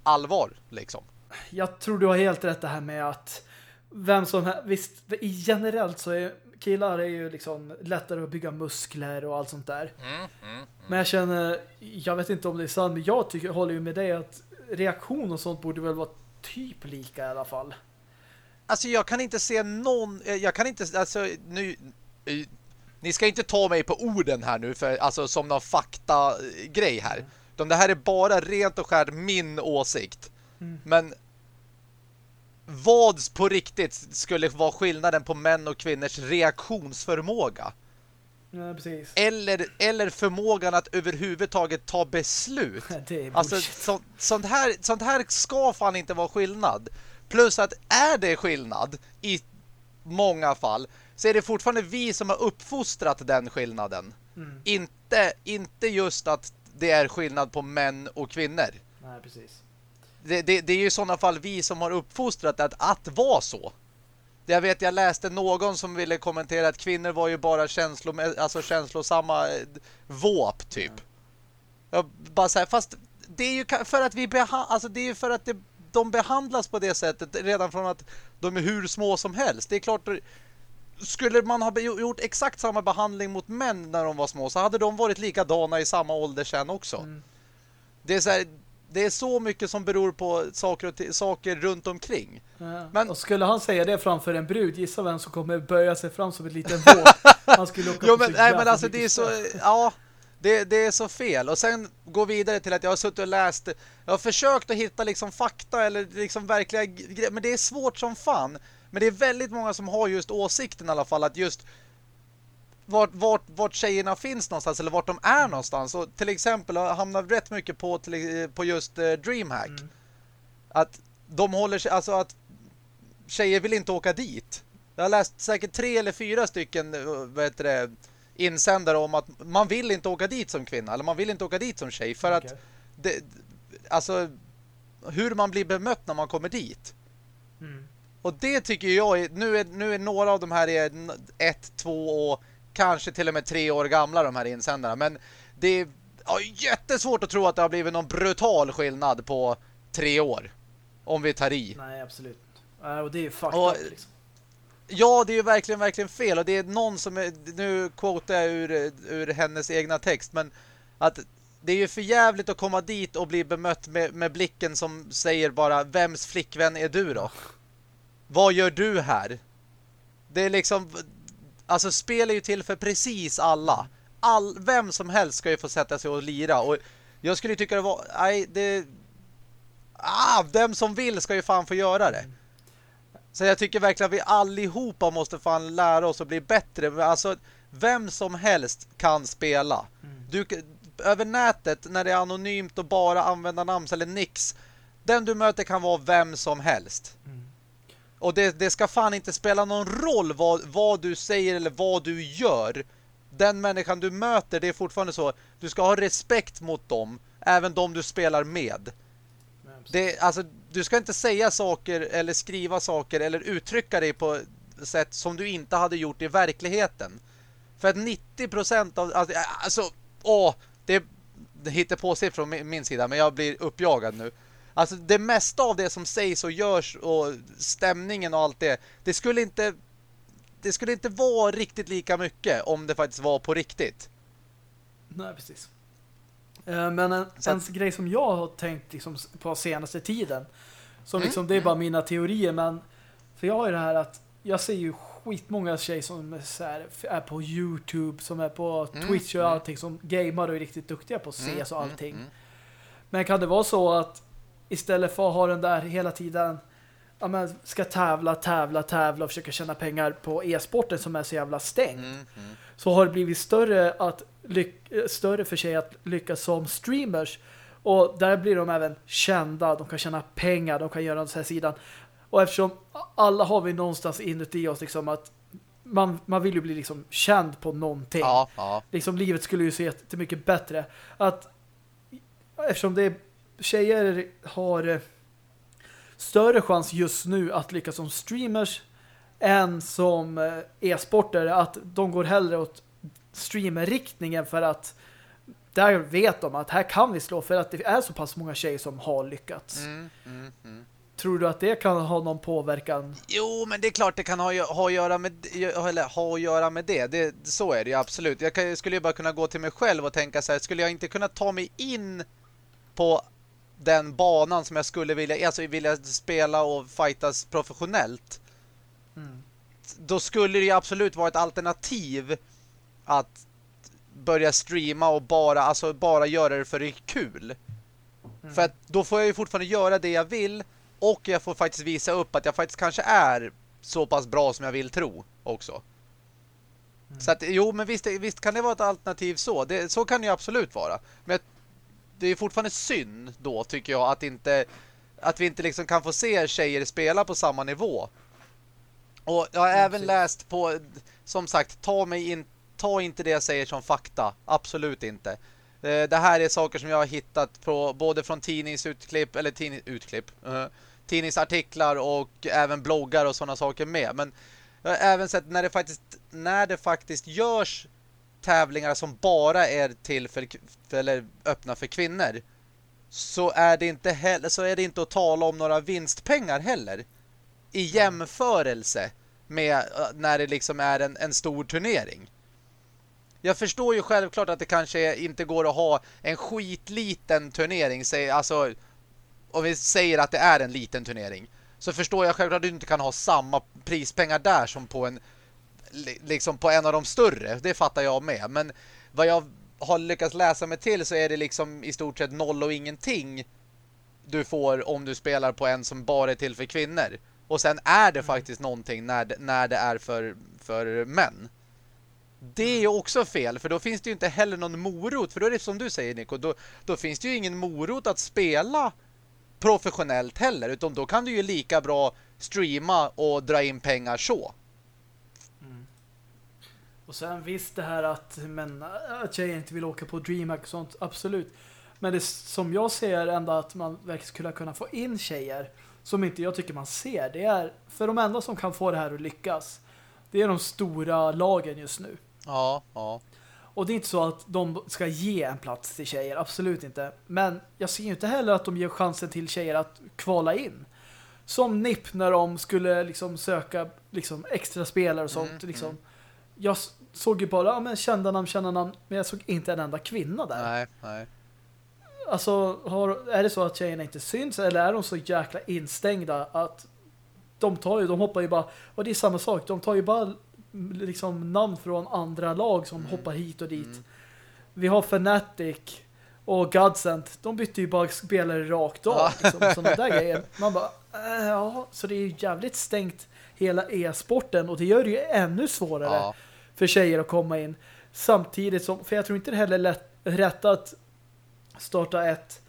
allvar liksom? Jag tror du har helt rätt det här med att vem som visst, generellt så är killar är ju liksom lättare att bygga muskler och allt sånt där. Mm, mm, mm. Men jag känner, jag vet inte om det är sant, men jag tycker, håller ju med dig att reaktion och sånt borde väl vara typ lika i alla fall. Alltså jag kan inte se någon, eh, jag kan inte, alltså nu, eh, ni ska inte ta mig på orden här nu för, alltså som någon fakta-grej här. Mm. De, det här är bara rent och skärt min åsikt. Mm. Men vad på riktigt skulle vara skillnaden på män och kvinnors reaktionsförmåga? Ja, eller, eller förmågan att överhuvudtaget ta beslut. alltså, så, sånt, här, sånt här ska fan inte vara skillnad. Plus att är det skillnad i många fall så är det fortfarande vi som har uppfostrat den skillnaden. Mm. Inte, inte just att det är skillnad på män och kvinnor. Nej, precis det, det, det, är ju i sådana fall vi som har uppfostrat att, att vara så. Jag vet, jag läste någon som ville kommentera att kvinnor var ju bara känslo, alltså känslosamma eh, våp typ. Jag bara så här, fast det är ju för att vi alltså det är ju för att det, de behandlas på det sättet redan från att de är hur små som helst. Det är klart skulle man ha gjort exakt samma behandling mot män när de var små så hade de varit likadana i samma ålder sen också. Mm. Det är så här, det är så mycket som beror på saker, och saker runt omkring. Ja. Men, och skulle han säga det framför en brud, gissa vem som kommer böja sig fram som ett litet våg. Han skulle åka jo, men, nej, men alltså det är så... Ja, det, det är så fel. Och sen gå vidare till att jag har suttit och läst... Jag har försökt att hitta liksom fakta eller liksom verkliga grejer. Men det är svårt som fan. Men det är väldigt många som har just åsikten i alla fall att just vart, vart, vart tjejerna finns någonstans eller vart de är någonstans. Och till exempel har hamnat rätt mycket på, till, på just uh, Dreamhack. Mm. Att de håller sig, alltså att tjejer vill inte åka dit. Jag har läst säkert tre eller fyra stycken eh, vad heter det, insändare om att man vill inte åka dit som kvinna eller man vill inte åka dit som tjej för okay. att det, alltså hur man blir bemött när man kommer dit. Mm. Och det tycker jag är, nu är, nu är några av de här är ett, två och kanske till och med tre år gamla de här insändarna. Men det är ja, jättesvårt att tro att det har blivit någon brutal skillnad på tre år. Om vi tar i. Nej, absolut. Uh, och det är ju fucked up, liksom. Ja, det är ju verkligen, verkligen fel. Och det är någon som, är, nu quotar jag ur, ur hennes egna text, men att det är ju för jävligt att komma dit och bli bemött med, med blicken som säger bara, vems flickvän är du då? Vad gör du här? Det är liksom, Alltså spel är ju till för precis alla. All, vem som helst ska ju få sätta sig och lira. Och jag skulle tycka det var... Nej, det... Ah, vem som vill ska ju fan få göra det. Så jag tycker verkligen att vi allihopa måste fan lära oss att bli bättre. Alltså, vem som helst kan spela. Du, över nätet, när det är anonymt och bara använda namn eller nix. Den du möter kan vara vem som helst. Mm. Och det, det ska fan inte spela någon roll vad, vad du säger eller vad du gör. Den människan du möter, det är fortfarande så. Du ska ha respekt mot dem. Även de du spelar med. Det, alltså, du ska inte säga saker eller skriva saker eller uttrycka dig på sätt som du inte hade gjort i verkligheten. För att 90% av... Alltså, alltså åh, det, det hittar på sig från min sida, men jag blir uppjagad nu. Alltså det mesta av det som sägs och görs och stämningen och allt det, det skulle inte det skulle inte vara riktigt lika mycket om det faktiskt var på riktigt. Nej, precis. Eh, men en, en att... grej som jag har tänkt liksom på senaste tiden som mm. liksom, det är bara mina teorier men för jag har ju det här att jag ser ju skitmånga tjejer som är, är på Youtube, som är på mm. Twitch och mm. allting som gamar och är riktigt duktiga på CS mm, och allting. Men kan det vara så att istället för att ha den där hela tiden ja, men ska tävla, tävla, tävla och försöka tjäna pengar på e-sporten som är så jävla stängd mm, mm. så har det blivit större, att större för sig att lyckas som streamers och där blir de även kända, de kan tjäna pengar, de kan göra den här sidan och eftersom alla har vi någonstans inuti oss liksom att man, man vill ju bli liksom känd på någonting. Ja, ja. Liksom livet skulle ju se mycket bättre. Att eftersom det är, tjejer har eh, större chans just nu att lyckas som streamers än som eh, e-sportare att de går hellre åt streamerriktningen för att där vet de att här kan vi slå för att det är så pass många tjejer som har lyckats. Mm, mm, mm. Tror du att det kan ha någon påverkan? Jo, men det är klart det kan ha, ha, att, göra med, eller, ha att göra med det. det. Så är det ju absolut. Jag, kan, jag skulle ju bara kunna gå till mig själv och tänka så här, skulle jag inte kunna ta mig in på den banan som jag skulle vilja, alltså vilja spela och fightas professionellt. Mm. Då skulle det ju absolut vara ett alternativ att börja streama och bara, alltså bara göra det för det är kul. Mm. För att då får jag ju fortfarande göra det jag vill och jag får faktiskt visa upp att jag faktiskt kanske är så pass bra som jag vill tro också. Mm. Så att, jo, men visst, visst kan det vara ett alternativ så. Det, så kan det ju absolut vara. Men det är fortfarande synd då, tycker jag, att inte att vi inte liksom kan få se tjejer spela på samma nivå. Och jag har ja, även precis. läst på, som sagt, ta mig in, ta inte det jag säger som fakta. Absolut inte. Eh, det här är saker som jag har hittat på, både från tidningsutklipp, eller tidning, utklipp, uh, tidningsartiklar och även bloggar och sådana saker med. Men jag har även sett när det faktiskt, när det faktiskt görs tävlingar som bara är till för, eller öppna för kvinnor så är det inte heller så är det inte att tala om några vinstpengar heller i jämförelse med uh, när det liksom är en, en stor turnering. Jag förstår ju självklart att det kanske inte går att ha en skitliten turnering, säg alltså om vi säger att det är en liten turnering så förstår jag självklart att du inte kan ha samma prispengar där som på en liksom på en av de större. Det fattar jag med. Men vad jag har lyckats läsa mig till så är det liksom i stort sett noll och ingenting du får om du spelar på en som bara är till för kvinnor. Och sen är det mm. faktiskt någonting när det, när det är för, för män. Det är ju också fel, för då finns det ju inte heller någon morot. För då är det som du säger, Nico, då, då finns det ju ingen morot att spela professionellt heller. Utan då kan du ju lika bra streama och dra in pengar så. Och sen visst det här att, men, att tjejer inte vill åka på DreamHack och sånt, absolut. Men det som jag ser ändå att man verkligen skulle kunna få in tjejer som inte jag tycker man ser, det är för de enda som kan få det här att lyckas det är de stora lagen just nu. Ja, ja. Och det är inte så att de ska ge en plats till tjejer, absolut inte. Men jag ser ju inte heller att de ger chansen till tjejer att kvala in. Som NIP när de skulle liksom söka liksom extra spelare och sånt. Mm, liksom. Mm. Jag såg ju bara ja, men kända namn, kända namn, men jag såg inte en enda kvinna där. Nej, nej. Alltså, har, är det så att tjejerna inte syns eller är de så jäkla instängda att de tar ju, de hoppar ju bara, och det är samma sak, de tar ju bara liksom namn från andra lag som mm. hoppar hit och dit. Mm. Vi har Fnatic och Godsent, de bytte ju bara spelare rakt av. Ja. Liksom, sådana där grejer. Man bara, äh, ja, så det är ju jävligt stängt hela e-sporten och det gör det ju ännu svårare ja. För tjejer att komma in. Samtidigt som, för jag tror inte det heller är lätt, rätt att starta ett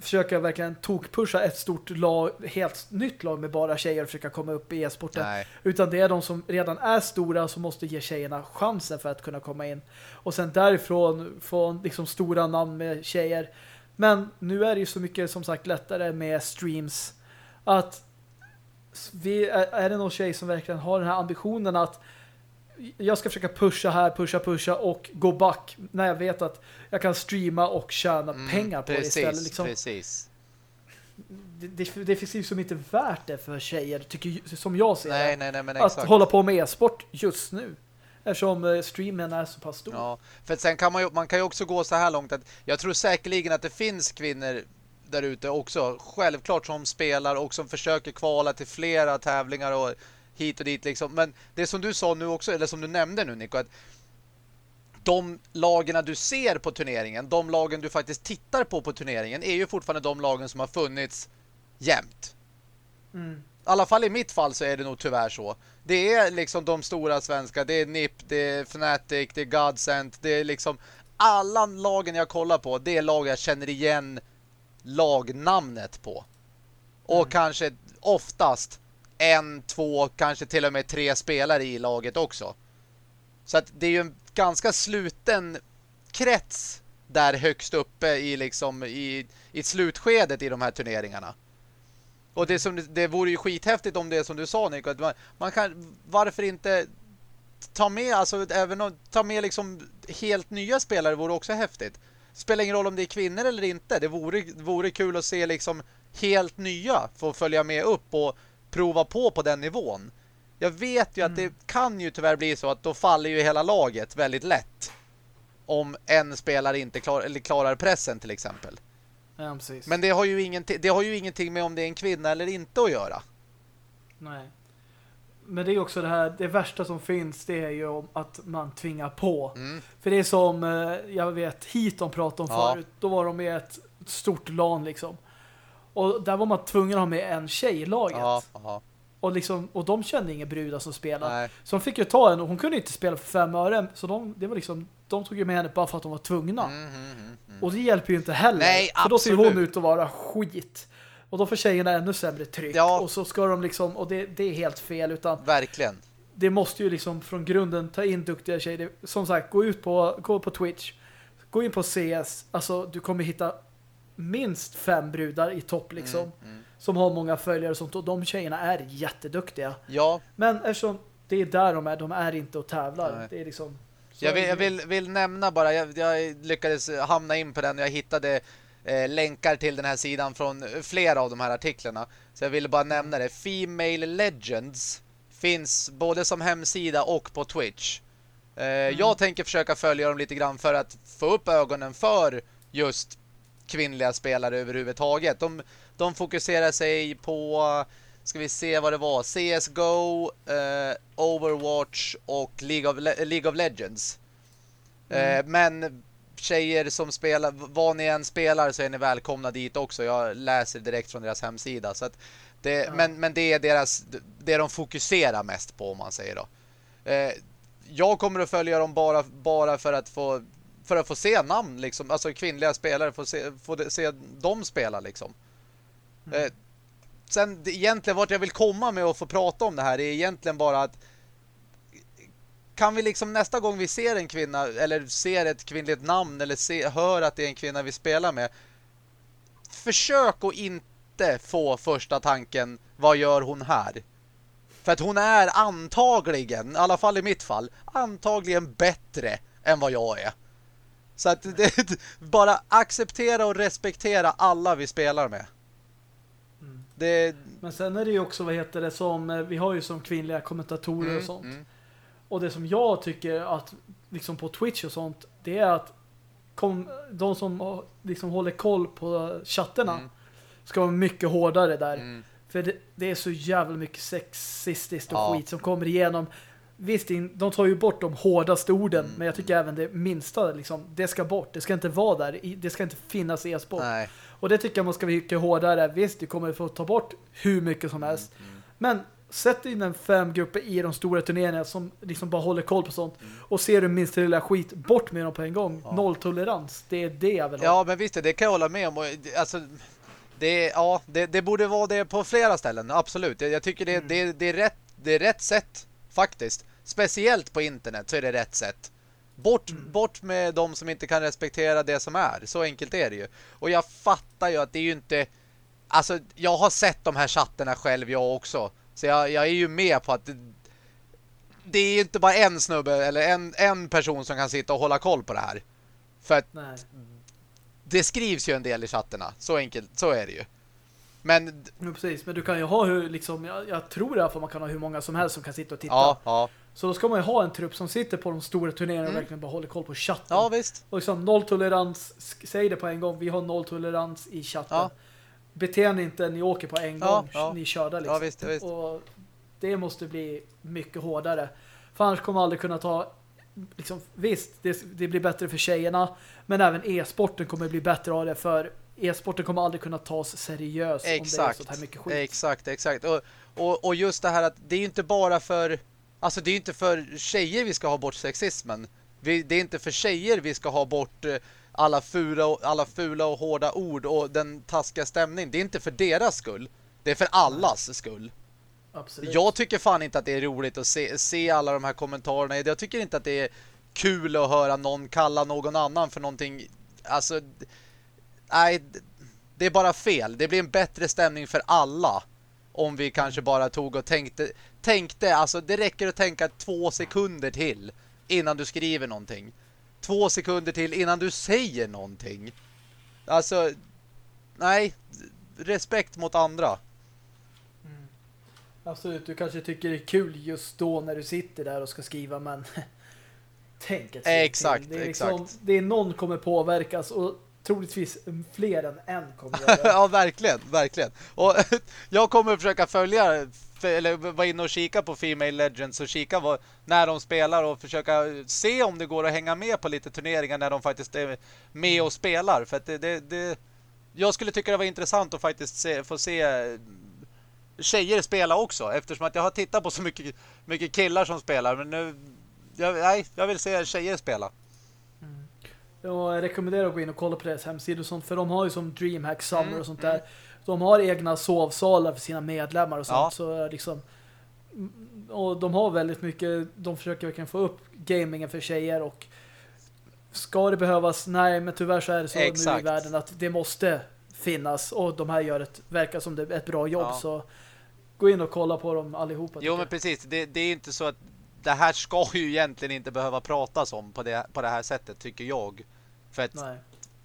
försöka verkligen tokpusha ett stort lag, helt nytt lag med bara tjejer och försöka komma upp i e-sporten. Utan det är de som redan är stora som måste ge tjejerna chansen för att kunna komma in. Och sen därifrån få liksom stora namn med tjejer. Men nu är det ju så mycket som sagt lättare med streams att vi, är det någon tjej som verkligen har den här ambitionen att jag ska försöka pusha här, pusha, pusha och gå back när jag vet att jag kan streama och tjäna mm, pengar på precis, det istället. Liksom. Precis. det, det, det finns liksom inte värt det för tjejer, tycker, som jag ser nej, det. Nej, nej, att exakt. hålla på med e-sport just nu. Eftersom eh, streamen är så pass stor. Ja, för sen kan man ju, man kan ju också gå så här långt att jag tror säkerligen att det finns kvinnor där ute också, självklart som spelar och som försöker kvala till flera tävlingar och hit och dit liksom. Men det som du sa nu också, eller som du nämnde nu Nico, att de lagen du ser på turneringen, de lagen du faktiskt tittar på på turneringen är ju fortfarande de lagen som har funnits jämt. Mm. I alla fall i mitt fall så är det nog tyvärr så. Det är liksom de stora svenska, det är NIP, det är Fnatic, det är Godsent, det är liksom alla lagen jag kollar på, det är lag jag känner igen lagnamnet på. Och mm. kanske oftast en, två, kanske till och med tre spelare i laget också. Så att det är ju en ganska sluten krets där högst uppe i liksom i, i slutskedet i de här turneringarna. Och det, som, det vore ju skithäftigt om det är som du sa Nico, att man, man kan, varför inte ta med, alltså även om, ta med liksom helt nya spelare vore också häftigt. Spelar ingen roll om det är kvinnor eller inte, det vore, vore kul att se liksom helt nya få följa med upp och prova på på den nivån. Jag vet ju mm. att det kan ju tyvärr bli så att då faller ju hela laget väldigt lätt. Om en spelare inte klar, klarar pressen till exempel. Ja, Men det har, ju ingenting, det har ju ingenting med om det är en kvinna eller inte att göra. Nej. Men det är också det här, det värsta som finns det är ju att man tvingar på. Mm. För det är som, eh, jag vet, hit de pratade om ja. förut. Då var de med ett stort LAN liksom. Och där var man tvungen att ha med en tjej i laget. Ja, och, liksom, och de kände inga brudar som spelade. Nej. Så de fick ju ta en och hon kunde inte spela för fem öre. Så de, det var liksom, de tog ju med henne bara för att de var tvungna. Mm, mm, mm, mm. och det hjälper ju inte heller. Nej, för då ser hon ut att vara skit. Och då får tjejerna ännu sämre tryck. Ja. Och så ska de liksom, och det, det är helt fel. Utan Verkligen. Det måste ju liksom från grunden ta in duktiga tjejer. Som sagt, gå ut på, gå på Twitch. Gå in på CS. Alltså, du kommer hitta minst fem brudar i topp liksom. Mm, mm. Som har många följare och sånt. Och de tjejerna är jätteduktiga. Ja. Men eftersom det är där de är, de är inte och tävlar. Nej. Det är liksom... Jag, vill, jag vill, vill, nämna bara, jag, jag, lyckades hamna in på den. Jag hittade eh, länkar till den här sidan från flera av de här artiklarna. Så jag ville bara nämna det. Female Legends finns både som hemsida och på Twitch. Eh, mm. Jag tänker försöka följa dem lite grann för att få upp ögonen för just kvinnliga spelare överhuvudtaget. De, de fokuserar sig på ska vi se vad det var CSGO, eh, Overwatch och League of, Le League of Legends. Mm. Eh, men tjejer som spelar, vad ni än spelar så är ni välkomna dit också. Jag läser direkt från deras hemsida. Så det, ja. men, men det är deras, det de fokuserar mest på om man säger då. Eh, jag kommer att följa dem bara, bara för att få för att få se namn liksom, alltså kvinnliga spelare få se, få se dem spela liksom. Mm. Eh, sen egentligen vart jag vill komma med att få prata om det här är egentligen bara att kan vi liksom nästa gång vi ser en kvinna eller ser ett kvinnligt namn eller se, hör att det är en kvinna vi spelar med försök att inte få första tanken vad gör hon här? För att hon är antagligen, i alla fall i mitt fall, antagligen bättre än vad jag är. Så att det, bara acceptera och respektera alla vi spelar med. Mm. Det... Men sen är det ju också, vad heter det, som eh, vi har ju som kvinnliga kommentatorer mm, och sånt. Mm. Och det som jag tycker att liksom på Twitch och sånt, det är att kom, de som liksom håller koll på chatterna mm. ska vara mycket hårdare där. Mm. För det, det, är så jävla mycket sexistiskt och ja. skit som kommer igenom visst, de tar ju bort de hårdaste orden, mm. men jag tycker även det minsta, liksom, det ska bort. Det ska inte vara där. Det ska inte finnas e-sport. Och det tycker jag man ska vara mycket hårdare. Visst, du kommer få ta bort hur mycket som helst. Mm. mm. Men sätt in en fem grupper i de stora turneringarna som liksom bara håller koll på sånt. Mm. Och ser du minst lilla skit, bort med dem på en gång. Ja. Nolltolerans, det är det jag vill ha. Ja, men visst, det kan jag hålla med om. Alltså, det, ja, det, det borde vara det på flera ställen, absolut. Jag, jag tycker det, mm. det, det, är rätt, det är rätt sätt, faktiskt. Speciellt på internet så är det rätt sätt. Bort, mm. bort med de som inte kan respektera det som är. Så enkelt är det ju. Och jag fattar ju att det är ju inte... Alltså, jag har sett de här chatterna själv jag också. Så jag, jag är ju med på att det, det är inte bara en snubbe eller en, en person som kan sitta och hålla koll på det här. För att Nej. det skrivs ju en del i chatterna. Så enkelt, så är det ju. Men... Ja, precis, men du kan ju ha hur, liksom, jag, jag tror i alla fall man kan ha hur många som helst som kan sitta och titta. Ja, ja. Så då ska man ju ha en trupp som sitter på de stora turneringarna och verkligen bara håller koll på chatten. Ja, visst. Och liksom nolltolerans, säg det på en gång, vi har nolltolerans i chatten. Ja. Bete ni inte, ni åker på en gång, ja. ni körda liksom. Ja, visst, visst. Och det måste bli mycket hårdare. För annars kommer man aldrig kunna ta liksom, visst, det, det blir bättre för tjejerna men även e-sporten kommer bli bättre av det för e-sporten kommer aldrig kunna tas seriöst om det är Exakt. sånt här mycket skit. Exakt, exakt. Och, och, och just det här att det är inte bara för alltså det är inte för tjejer vi ska ha bort sexismen. Vi, det är inte för tjejer vi ska ha bort eh, alla fula, och, alla fula och hårda ord och den taskiga stämningen. Det är inte för deras skull. Det är för allas skull. Absolut. Jag tycker fan inte att det är roligt att se, se alla de här kommentarerna. Jag tycker inte att det är kul att höra någon kalla någon annan för någonting. Alltså, nej, det är bara fel. Det blir en bättre stämning för alla om vi kanske bara tog och tänkte, tänkte alltså det räcker att tänka två sekunder till innan du skriver någonting. Två sekunder till innan du säger någonting. Alltså, nej, respekt mot andra. Absolut, du kanske tycker det är kul just då när du sitter där och ska skriva men tänk ett Exakt, till. det är liksom, exakt. det är någon kommer påverkas och troligtvis fler än en kommer göra ja, verkligen, verkligen. Och jag kommer försöka följa eller vara inne och kika på Female Legends och kika vad, när de spelar och försöka se om det går att hänga med på lite turneringar när de faktiskt är med och spelar. För att det, det, det jag skulle tycka det var intressant att faktiskt se, få se tjejer spela också eftersom att jag har tittat på så mycket, mycket killar som spelar men nu jag, nej, jag vill se tjejer spela. Jag rekommenderar att gå in och kolla på deras hemsidor och sånt, för de har ju som Dreamhack Summer Mm, och sånt där. De har egna sovsalar för sina medlemmar och sånt. Ja. Så liksom, och de har väldigt mycket, de försöker verkligen få upp gamingen för tjejer och ska det behövas? Nej, men tyvärr så är det så nu i Exakt. världen att det måste finnas och de här gör ett, verkar som det ett bra jobb Ja. så gå in och kolla på dem allihopa. Jo men precis, det, det är inte så att det här ska ju egentligen inte behöva pratas om på det, på det här sättet tycker jag. För att Nej.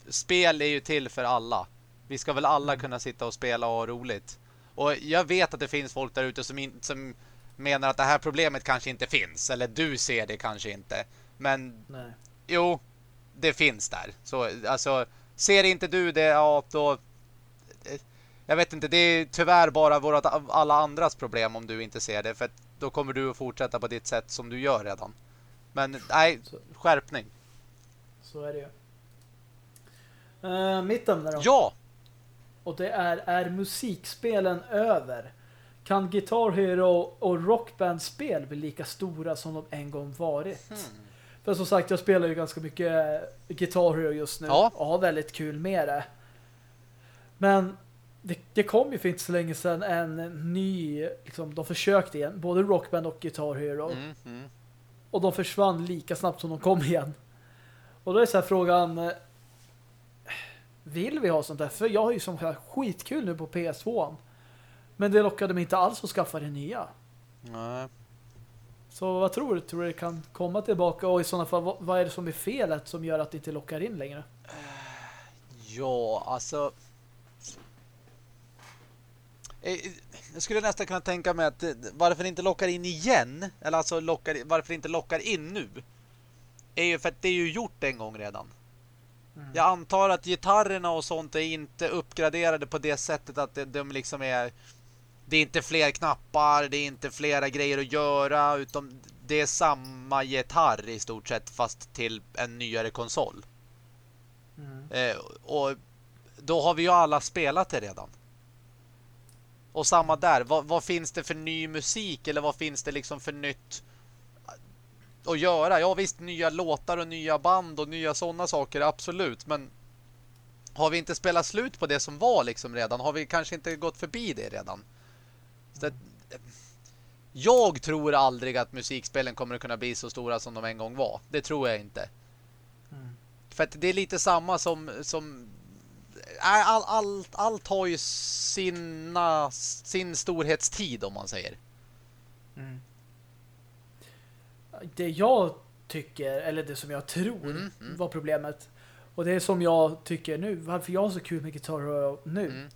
spel är ju till för alla. Vi ska väl alla Mm. kunna sitta och spela och ha roligt. Och jag vet att det finns folk där ute som, som menar att det här problemet kanske inte finns. Eller du ser det kanske inte. Men Nej. jo, det finns där. Så alltså, ser inte du det, ja då... Jag vet inte, det är tyvärr bara vårat, alla andras problem om du inte ser det. För då kommer du att fortsätta på ditt sätt som du gör redan. Men nej, skärpning. Så är det ju. Uh, mitt ämne då. Ja! Och det är, är musikspelen över? Kan Guitar Hero och Rockband-spel bli lika stora som de en gång varit? Hmm. För som sagt, jag spelar ju ganska mycket eh, Guitar Hero just nu Ja. och har väldigt kul med det. Men det, det kom ju för inte så länge sedan en ny, liksom, de försökte igen, både Rockband och Guitar Hero. Mm, mm. Och de försvann lika snabbt som de kom igen. Och då är så här frågan eh, Vill vi ha sånt där? För jag har ju som skitkul nu på PS2 Men det lockade mig inte alls att skaffa det nya Nej. Så vad tror du? Tror du det kan komma tillbaka? Och i sådana fall, vad, vad är det som är felet som gör att det inte lockar in längre? Ja, alltså... Eh, Jag skulle nästan kunna tänka mig att eh, varför det inte lockar in igen, eller alltså lockar, varför det inte lockar in nu, är ju för att det är ju gjort en gång redan. Mm. Jag antar att gitarrerna och sånt är inte uppgraderade på det sättet att de, de liksom är... Det är inte fler knappar, det är inte flera grejer att göra, utan det är samma gitarr i stort sett fast till en nyare konsol. Mm. Eh, och då har vi ju alla spelat det redan. Och samma där, vad, vad finns det för ny musik eller vad finns det liksom för nytt att göra? Ja visst, nya låtar och nya band och nya sådana saker, absolut. Men har vi inte spelat slut på det som var liksom redan? Har vi kanske inte gått förbi det redan? Så att, jag tror aldrig att musikspelen kommer att kunna bli så stora som de en gång var. Det tror jag inte. Mm. För att det är lite samma som, som all, all, allt, allt har ju sina, sin storhetstid om man säger. Mm. Det jag tycker, eller det som jag tror Mm, mm. var problemet och det är som jag tycker nu, varför jag har så kul med Guitar Hero nu Mm.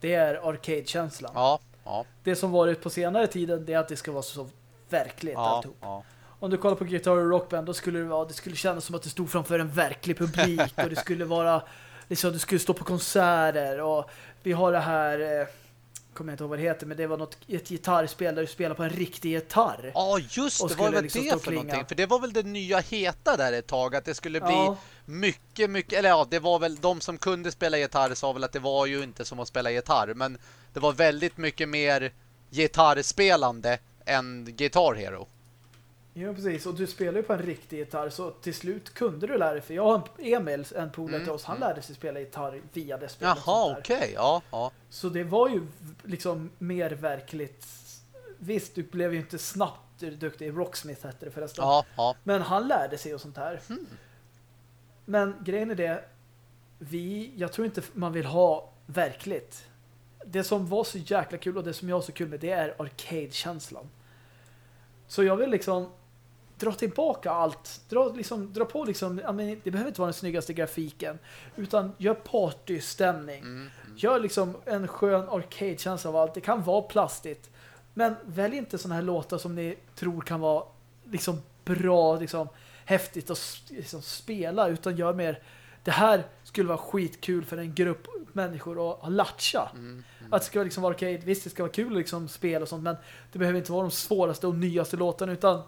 Det är arcade-känslan. Ja, ja. Det som varit på senare tiden det är att det ska vara så verkligt Ja, alltihop. ja. Om du kollar på Guitar och Rockband då skulle det, vara, det skulle kännas som att det stod framför en verklig publik och det skulle vara liksom, du skulle stå på konserter och vi har det här eh, kommer jag inte ihåg vad det heter men det var något, ett gitarrspel där du spelar på en riktig gitarr. Ja, just det. Var liksom det för klinga. någonting? För det var väl det nya heta där ett tag. Att det skulle bli Ja. mycket, mycket... Eller ja, det var väl de som kunde spela gitarr sa väl att det var ju inte som att spela gitarr. Men det var väldigt mycket mer gitarrspelande än Guitar Hero. Ja, precis. Och du spelar ju på en riktig gitarr så till slut kunde du lära dig. För jag har en Emil, en polare Mm, till oss, han mm. lärde sig spela gitarr via det spelet. Jaha, okej. Ja, ja. Så det var ju liksom mer verkligt. Visst, du blev ju inte snabbt duktig. Rocksmith hette det förresten. Ja, ja. Men han lärde sig och sånt här. Hmm. Men grejen är det, vi, jag tror inte man vill ha verkligt. Det som var så jäkla kul och det som jag har så kul med, det är arcade-känslan. Så jag vill liksom dra tillbaka allt. Dra, liksom, dra på liksom, menar, det behöver inte vara den snyggaste grafiken. Utan gör partystämning. Mm. Gör liksom en skön arcade-känsla av allt. Det kan vara plastigt. Men välj inte såna här låtar som ni tror kan vara liksom bra, liksom häftigt att liksom spela. Utan gör mer, det här skulle vara skitkul för en grupp människor att, att latcha. Mm. Att det ska liksom vara arcade, visst det ska vara kul att liksom spela och sånt, men det behöver inte vara de svåraste och nyaste låtarna utan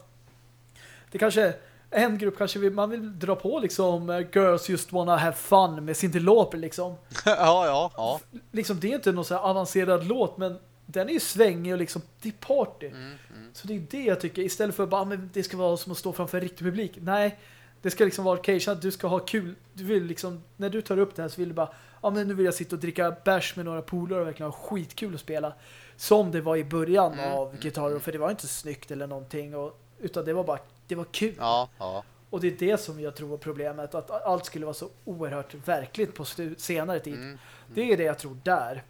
det kanske en grupp kanske vill, man vill dra på liksom eh, Girls Just Wanna Have Fun med Cyndi Lauper liksom. ja, ja, ja. liksom. Det är inte någon så avancerad låt men den är ju svängig och liksom det är party. Mm, mm. Så det är det jag tycker. Istället för bara, "Ah, men det ska vara som att stå framför en riktig publik. Nej, det ska liksom vara arcade. att Du ska ha kul. Du vill liksom, när du tar upp det här så vill du bara, ja men nu vill jag sitta och dricka bärs med några polare och verkligen ha skitkul att spela. Som det var i början Mm, av mm, gitarrer. För det var inte snyggt eller någonting. Och, utan det var bara, det var kul. Ja, ja. Och det är det som jag tror var problemet. Att allt skulle vara så oerhört verkligt på senare tid. Mm. Det är det jag tror där.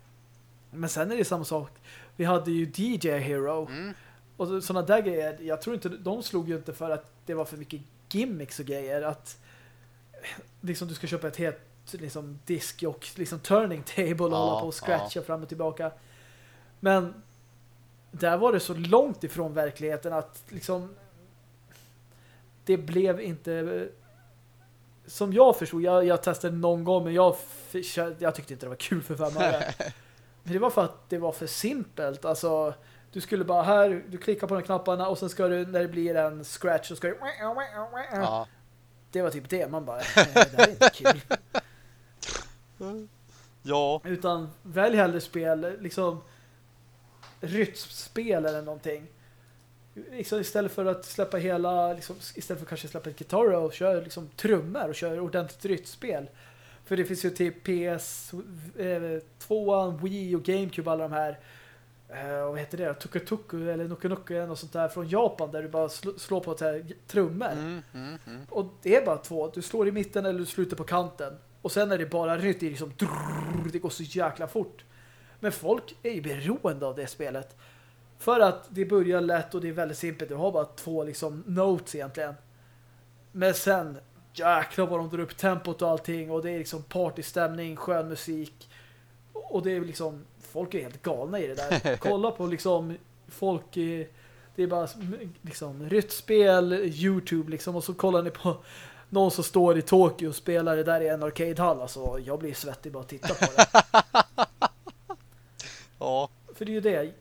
Men sen är det samma sak. Vi hade ju DJ Hero. Mm. Och sådana där grejer, jag tror inte, de slog ju inte för att det var för mycket gimmicks och grejer. Att liksom du ska köpa ett helt liksom, disk och liksom turning table och Ja, hålla på och scratcha fram och tillbaka. Men där var det så långt ifrån verkligheten att liksom det blev inte som jag förstod, jag, jag testade någon gång men jag, jag tyckte inte det var kul för fem öre. Men det var för att det var för simpelt. Alltså, du skulle bara här, du klickar på de knapparna och sen ska du, när det blir en scratch så ska du... Ja. Det var typ det. Man bara, "Eh, det här är inte kul. Ja. Utan välj hellre spel, liksom rytmspel eller någonting. Liksom istället för att släppa hela, liksom, istället för att kanske släppa ett gitarr och köra liksom trummor och köra ordentligt rytmspel. För det finns ju till PS eh, 2, Wii och Gamecube alla de här eh, vad heter det? Tukutuku eller Nukunuku eller något sånt där från Japan där du bara sl slår på här trummor. Mm, mm, mm. Och det är bara två. Du slår i mitten eller du slutar på kanten. Och sen är det bara rytm. Det, liksom, det går så jäkla fort. Men folk är ju beroende av det spelet. För att det börjar lätt och det är väldigt simpelt. Du har bara två liksom notes egentligen. Men sen jäklar vad de drar upp tempot och allting. Och det är liksom partystämning, skön musik. Och det är liksom folk är helt galna i det där. Kolla på liksom folk i det är bara liksom rytmspel, Youtube liksom och så kollar ni på någon som står i Tokyo och spelar det där i en arcadehall. Alltså, jag blir svettig bara att titta på det. Ja. För det är ju det.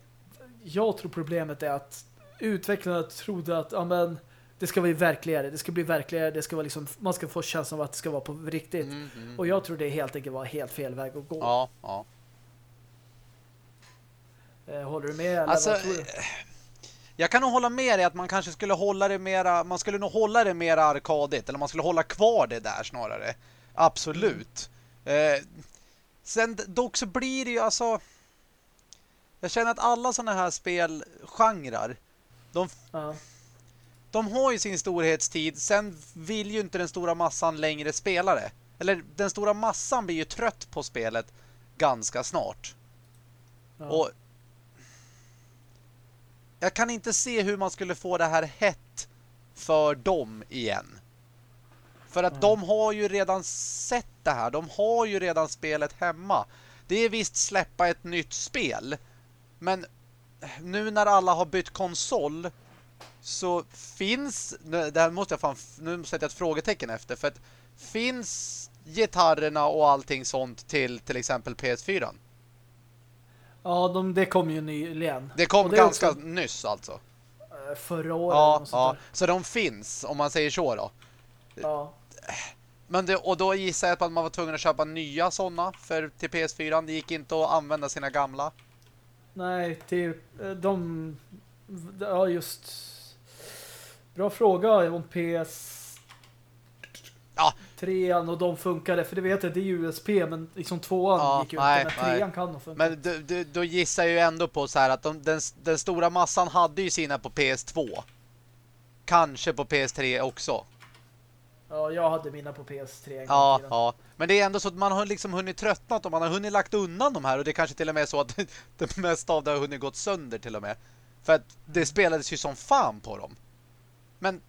Jag tror problemet är att utvecklarna trodde att ja, men, det ska bli verkligare. Det ska bli verkligare. Det ska vara liksom, man ska få känslan av att det ska vara på riktigt. Mm, mm. Och jag tror det helt enkelt var helt fel väg att gå. Ja, ja. Eh, Håller du med? Eller Alltså, vad tror du? Jag kan nog hålla med dig att man kanske skulle hålla det mera, man skulle nog hålla det mera arkadigt eller man skulle hålla kvar det där snarare. Absolut. Eh, sen dock så blir det ju alltså jag känner att alla såna här spelgenrer de, Ja. de har ju sin storhetstid. Sen vill ju inte den stora massan längre spela det. Eller den stora massan blir ju trött på spelet ganska snart. Ja. Och jag kan inte se hur man skulle få det här hett för dem igen. För att Nej. de har ju redan sett det här. De har ju redan spelet hemma. det är visst släppa ett nytt spel. Men nu när alla har bytt konsol så finns, det här måste jag fan, nu sätter jag ett frågetecken efter för att finns gitarrerna och allting sånt till till exempel PS4? Ja, de, det kom ju nyligen. Det kom det ganska också, nyss alltså. eh, Förra året. Ja, ja. Så de finns, om man säger så då. ja. Men det, och då gissar jag att man var tvungen att köpa nya sådana för till PS4. Det gick inte att använda sina gamla. Nej, till eh, de... Ja, just... Bra fråga om PS... Ja. Trean och de funkade. För det vet jag, det är USP, men liksom tvåan Ja, gick ju nej, inte. Men trean kan nog funka. Men du, du, då gissar jag ju ändå på så här att de, den, den stora massan hade ju sina på PS2. Kanske på PS3 också. Ja, jag hade mina på PS3 en gång i Ja, ja. Men det är ändå så att man har liksom hunnit tröttnat och man har hunnit lagt undan de här och det är kanske till och med så att det mesta av det har hunnit gått sönder till och med. För att det spelades ju som fan på dem. Men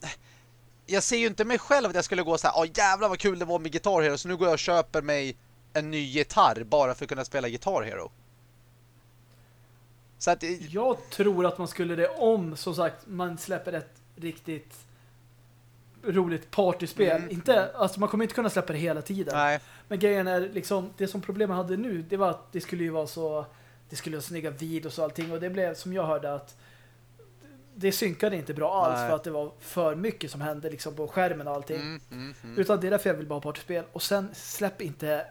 jag ser ju inte mig själv att jag skulle gå så här, åh jävlar vad kul det var med Guitar Hero så nu går jag och köper mig en ny gitarr bara för att kunna spela Guitar Hero. Så att Jag tror att man skulle det om, som sagt, man släpper ett riktigt roligt partyspel. Mm. Inte, alltså man kommer inte kunna släppa det hela tiden. nej, Men grejen är liksom, det som problemet hade nu, det var att det skulle ju vara så, det skulle vara snygga videos och allting och det blev som jag hörde att det synkade inte bra alls Nej. för att det var för mycket som hände liksom på skärmen och allting. mm, mm, mm. Utan det är därför jag vill bara ha partyspel. Och sen släpp inte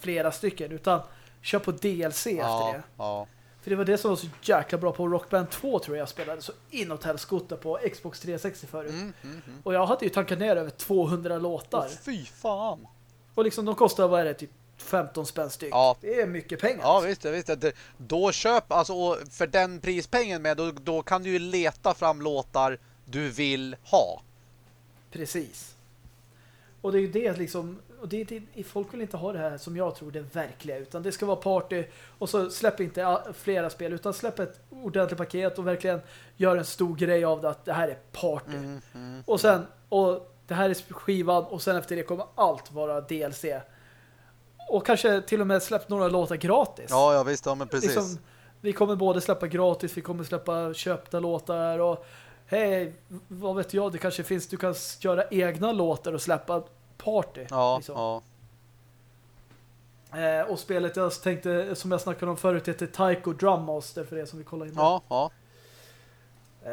flera stycken utan kör på DLC efter ja, det. ja. För det var det som var så jäkla bra på Rock Band 2 tror jag jag spelade så inåt helskotta på Xbox 360 förut. Mm, mm, mm. Och jag hade ju tankat ner över 200 låtar. Åh, fy fan. Och liksom de kostar, vad är det, typ 15 spänn styck. Ja. Det är mycket pengar. Ja, visst, visst. Det, då köp, alltså för den prispengen med, då, då kan du ju leta fram låtar du vill ha. Precis. Och det är ju det liksom, och det, det, folk vill inte ha det här som jag tror det verkliga, utan det ska vara party och så släpp inte flera spel, utan släpp ett ordentligt paket och verkligen gör en stor grej av det att det här är party. Mm, mm. Och sen, och det här är skivan och sen efter det kommer allt vara DLC. Och kanske till och med släpp några låtar gratis. Ja, ja, visst, ja, men precis. Liksom, vi kommer både släppa gratis, vi kommer släppa köpta låtar och hej, vad vet jag, det kanske finns, du kan göra egna låtar och släppa party. ja, liksom. ja. Eh, och spelet jag tänkte, som jag snackade om förut, heter Taiko Drum Master för er som vill kolla in det. Ja, ja. Eh,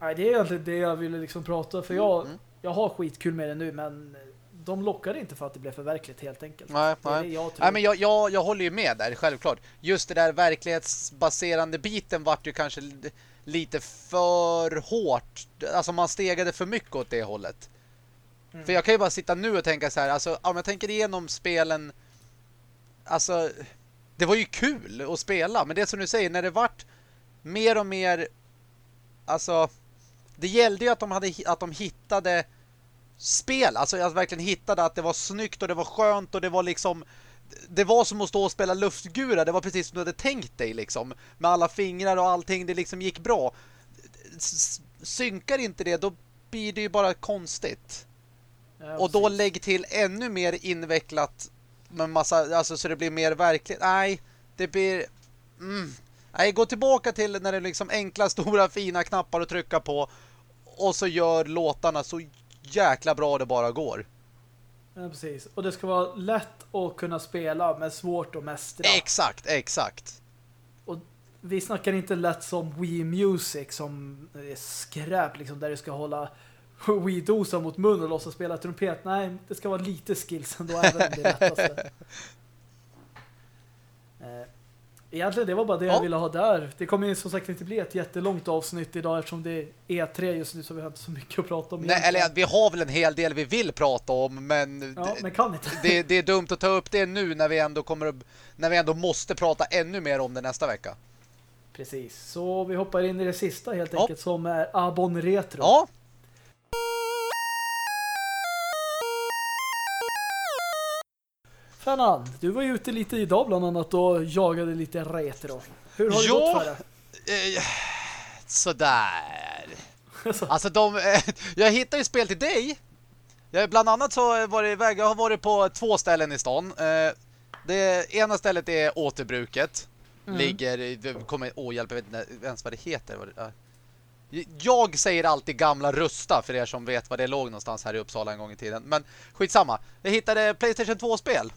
nej, det är egentligen det jag ville liksom prata för jag, Mm. jag har skitkul med det nu men de lockade inte för att det blev för verkligt helt enkelt. Nej, det nej. det jag. Nej, men jag, jag, jag håller ju med där, självklart. Just det där verklighetsbaserande biten vart ju kanske li- lite för hårt. Alltså man stegade för mycket åt det hållet. Mm. För jag kan ju bara sitta nu och tänka så här, alltså om jag tänker igenom spelen, alltså det var ju kul att spela, men det som du säger, när det vart mer och mer, alltså det gällde ju att de, hade, att de hittade spel, alltså att verkligen hittade att det var snyggt och det var skönt och det var liksom det var som att stå och spela luftgura, det var precis som du hade tänkt dig liksom, med alla fingrar och allting, det liksom gick bra. S- Synkar inte det, då blir det ju bara konstigt. Ja, Och då lägg till ännu mer invecklat med massa, alltså så det blir mer verkligt. Nej, det blir mm. Nej, gå tillbaka till när det är liksom enkla, stora, fina knappar att trycka på och så gör låtarna så jäkla bra det bara går. Ja, precis. Och det ska vara lätt att kunna spela men svårt att mästra. Exakt, exakt. Och vi snackar inte lätt som Wii Music som är skräp liksom där du ska hålla Wii-dosan mot mun och låtsas spela trumpet. Nej, det ska vara lite skills ändå även det lättaste. Eh, Egentligen, det var bara det Ja. jag ville ha där. Det kommer ju som sagt inte bli ett jättelångt avsnitt idag eftersom det är E3 just nu så vi har inte så mycket att prata om. Nej, egentligen. eller vi har väl en hel del vi vill prata om, men Ja, men kan inte. det, det är dumt att ta upp det nu när vi ändå kommer när vi ändå måste prata ännu mer om det nästa vecka. Precis. Så vi hoppar in i det sista helt Ja. enkelt som är Abon Retro. Ja, Fanan, du var ju ute lite idag bland annat och jagade lite retro. Hur har det Ja. gått för dig? eh, sådär. Alltså, de, eh, jag hittade ju spel till dig. Jag, bland annat så var det iväg, jag har varit på två ställen i stan. Eh, Det ena stället är återbruket. Mm. Ligger, kommer, åh hjälp, jag vet inte ens vad det heter. Vad. Jag säger alltid gamla Rusta för er som vet var det låg någonstans här i Uppsala en gång i tiden. Men skitsamma. Jag hittade Playstation 2-spel.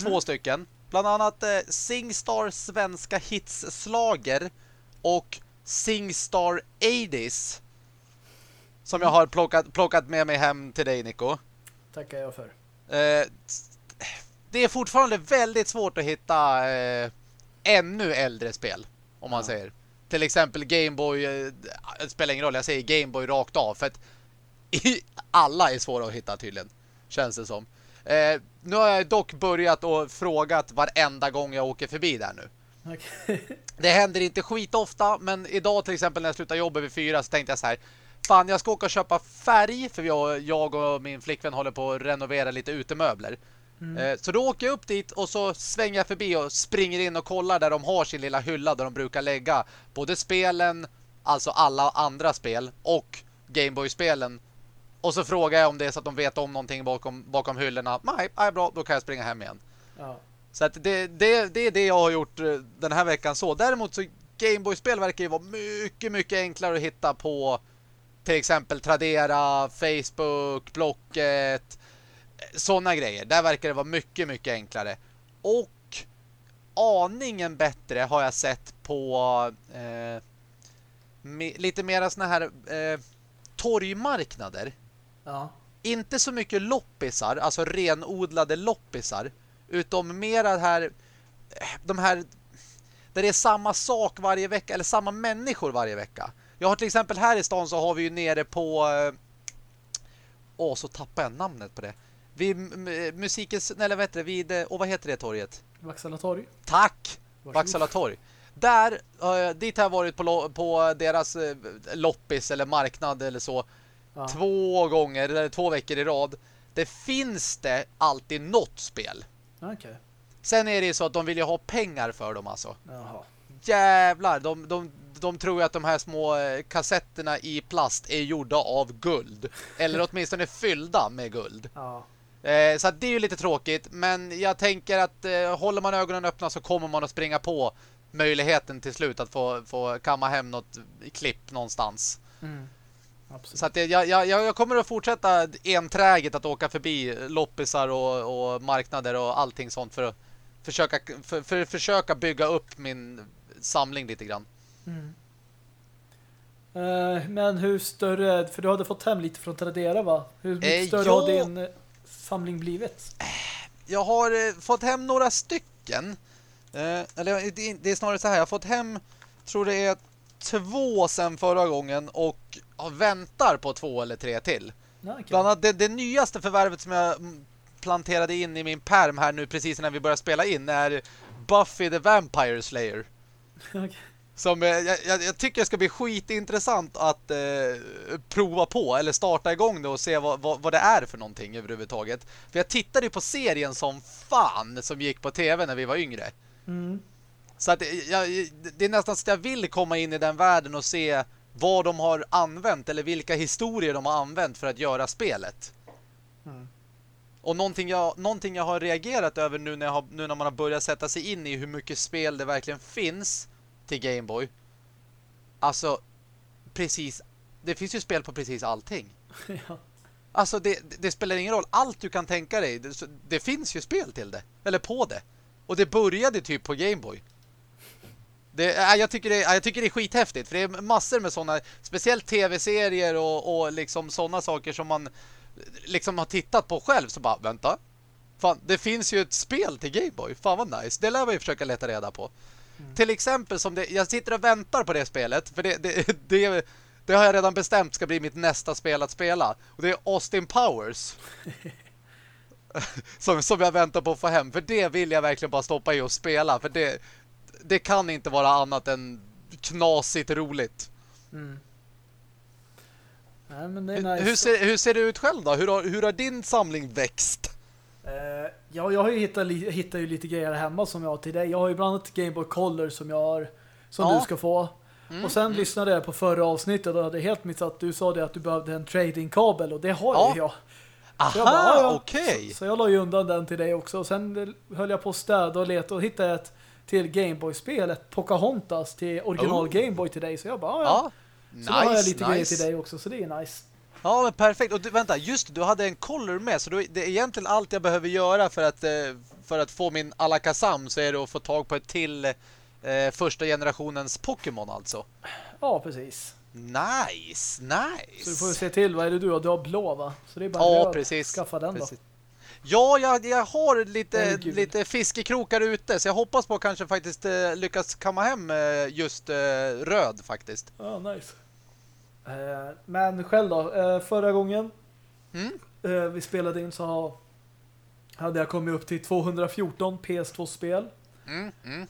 Två Mm. stycken. Bland annat eh, Singstar Svenska Hits-slager och Singstar 80s. Som jag har plockat, plockat med mig hem till dig, Nico. Tackar jag för. Eh, det är fortfarande väldigt svårt att hitta eh, ännu äldre spel, om man Ja. säger. Till exempel Gameboy, eh, det spelar ingen roll, jag säger Gameboy rakt av, för att alla är svåra att hitta tydligen, känns det som. Eh, nu har jag dock börjat och frågat varenda gång jag åker förbi där nu. Okej. Det händer inte skit ofta, men idag till exempel när jag slutar jobba vid fyra så tänkte jag så här Fan, jag ska åka och köpa färg för jag, jag och min flickvän håller på att renovera lite utemöbler. Mm. Eh, så då åker jag upp dit och så svänger jag förbi och springer in och kollar där de har sin lilla hylla där de brukar lägga både spelen, alltså alla andra spel och Gameboy-spelen. Och så frågar jag om det är så att de vet om någonting bakom, bakom hyllorna. Nej, bra, då kan jag springa hem igen. Ja. Så att det, det, det är det jag har gjort eh, den här veckan så. Däremot så Gameboy-spel verkar ju vara mycket, mycket enklare att hitta på till exempel Tradera, Facebook, Blocket, sådana grejer. Där verkar det vara mycket, mycket enklare. Och aningen bättre har jag sett på eh, me, lite mera såna här eh, torgmarknader Ja. inte så mycket loppisar, alltså renodlade loppisar, utom mera här de här där det är samma sak varje vecka eller samma människor varje vecka. Jag har till exempel här i stan så har vi ju nere på eh, åh så tappar jag namnet på det. Vid musikens eller vad heter det vid eh, och vad heter det torget? Vaksala torg. Tack. Varsågod. Vaksala torg. Där, eh, dit har jag varit på, på deras eh, loppis eller marknad eller så Ja. två gånger eller två veckor i rad. Det finns det alltid något spel. Okej. Sen är det ju så att de vill ju ha pengar för dem alltså. Jaha. Jävlar, de, de, de tror ju att de här små kassetterna i plast är gjorda av guld. Eller åtminstone fyllda med guld. Ja. Eh, så det är ju lite tråkigt. Men jag tänker att eh, håller man ögonen öppna så kommer man att springa på möjligheten till slut att få, få kamma hem något klipp någonstans. Mm. Så att jag, jag, jag kommer att fortsätta enträget att åka förbi loppisar och, och marknader och allting sånt för att försöka, för, för, försöka bygga upp min samling lite grann. Mm. Eh, men hur större, för du hade fått hem lite från Tradera va? Hur mycket Eh, större ja. har din samling blivit? Jag har eh, fått hem några stycken. Eh, eller det, det är snarare så här, jag har fått hem, tror det är två sen förra gången och jag väntar på två eller tre till. Ja, okej. Bland annat det, det nyaste förvärvet som jag mm, planterade in i min perm här nu precis innan vi börjar spela in är Buffy the Vampire Slayer. Okej. Som eh, jag, jag, jag tycker ska bli skitintressant att eh, prova på eller starta igång det och se vad, vad, vad det är för någonting överhuvudtaget. För jag tittade ju på serien som fan som gick på tv när vi var yngre. Mm. Så att jag, det är nästan så att jag vill komma in i den världen och se vad de har använt eller vilka historier de har använt för att göra spelet. Mm. Och någonting jag, någonting jag har reagerat över nu när, har, nu när man har börjat sätta sig in i hur mycket spel det verkligen finns till Game Boy. Alltså, precis, det finns ju spel på precis allting. ja. Alltså det, det spelar ingen roll, allt du kan tänka dig, det, det finns ju spel till det, eller på det. Och det började typ på Game Boy. Det, äh, jag, tycker det, äh, jag tycker det är skithäftigt för det är massor med sådana, speciellt tv-serier och, och liksom sådana saker som man liksom har tittat på själv så bara, vänta. Fan, det finns ju ett spel till Game Boy. Fan vad nice. Det lär vi försöka leta reda på. Till exempel som det, jag sitter och väntar på det spelet för det, det, det, det har jag redan bestämt ska bli mitt nästa spel att spela. Och det är Austin Powers. som, som jag väntar på att få hem. För det vill jag verkligen bara stoppa i och spela. För det, det kan inte vara annat än knasigt roligt. Mm. Nej, Hur, nice. hur, ser, hur ser det ut själv då? Hur har, hur har din samling växt? Eh, ja, jag har ju hittat, hittat ju lite grejer hemma som jag har till dig. Jag har ju bland annat Game Boy Color som jag har som Ja. du ska få. och sen lyssnade jag på förra avsnittet och hade helt missat att du sa det att du behövde en tradingkabel och det har Ja. ju jag. Aha, okej. Okay. Så, så, jag la ju undan den till dig också. Och sen höll jag på att städa och leta och hittade ett till Gameboy-spel, ett Pocahontas till original oh. Gameboy till dig. Så jag bara, ja. ja. Så nice, då har jag lite nice. grejer till dig också, så det är nice. Ja, men perfekt. Och du, vänta, just du hade en color med. Så det är egentligen allt jag behöver göra för att, eh, för att få min Alakazam så är det att få tag på ett till eh, första generationens Pokémon alltså. Ja, precis. Nice, nice. Så du får se till, vad är det du har? Du har blå va? Så det är bara ja, att precis. skaffa den precis. då. Ja, jag, jag har lite, lite fiskekrokar ute så jag hoppas på att kanske faktiskt eh, lyckas komma hem eh, just eh, röd faktiskt. Ja, nice. Eh, men själv då, eh, förra gången mm? Eh, vi spelade in så hade jag kommit upp till 214 PS2-spel. Mm, mm.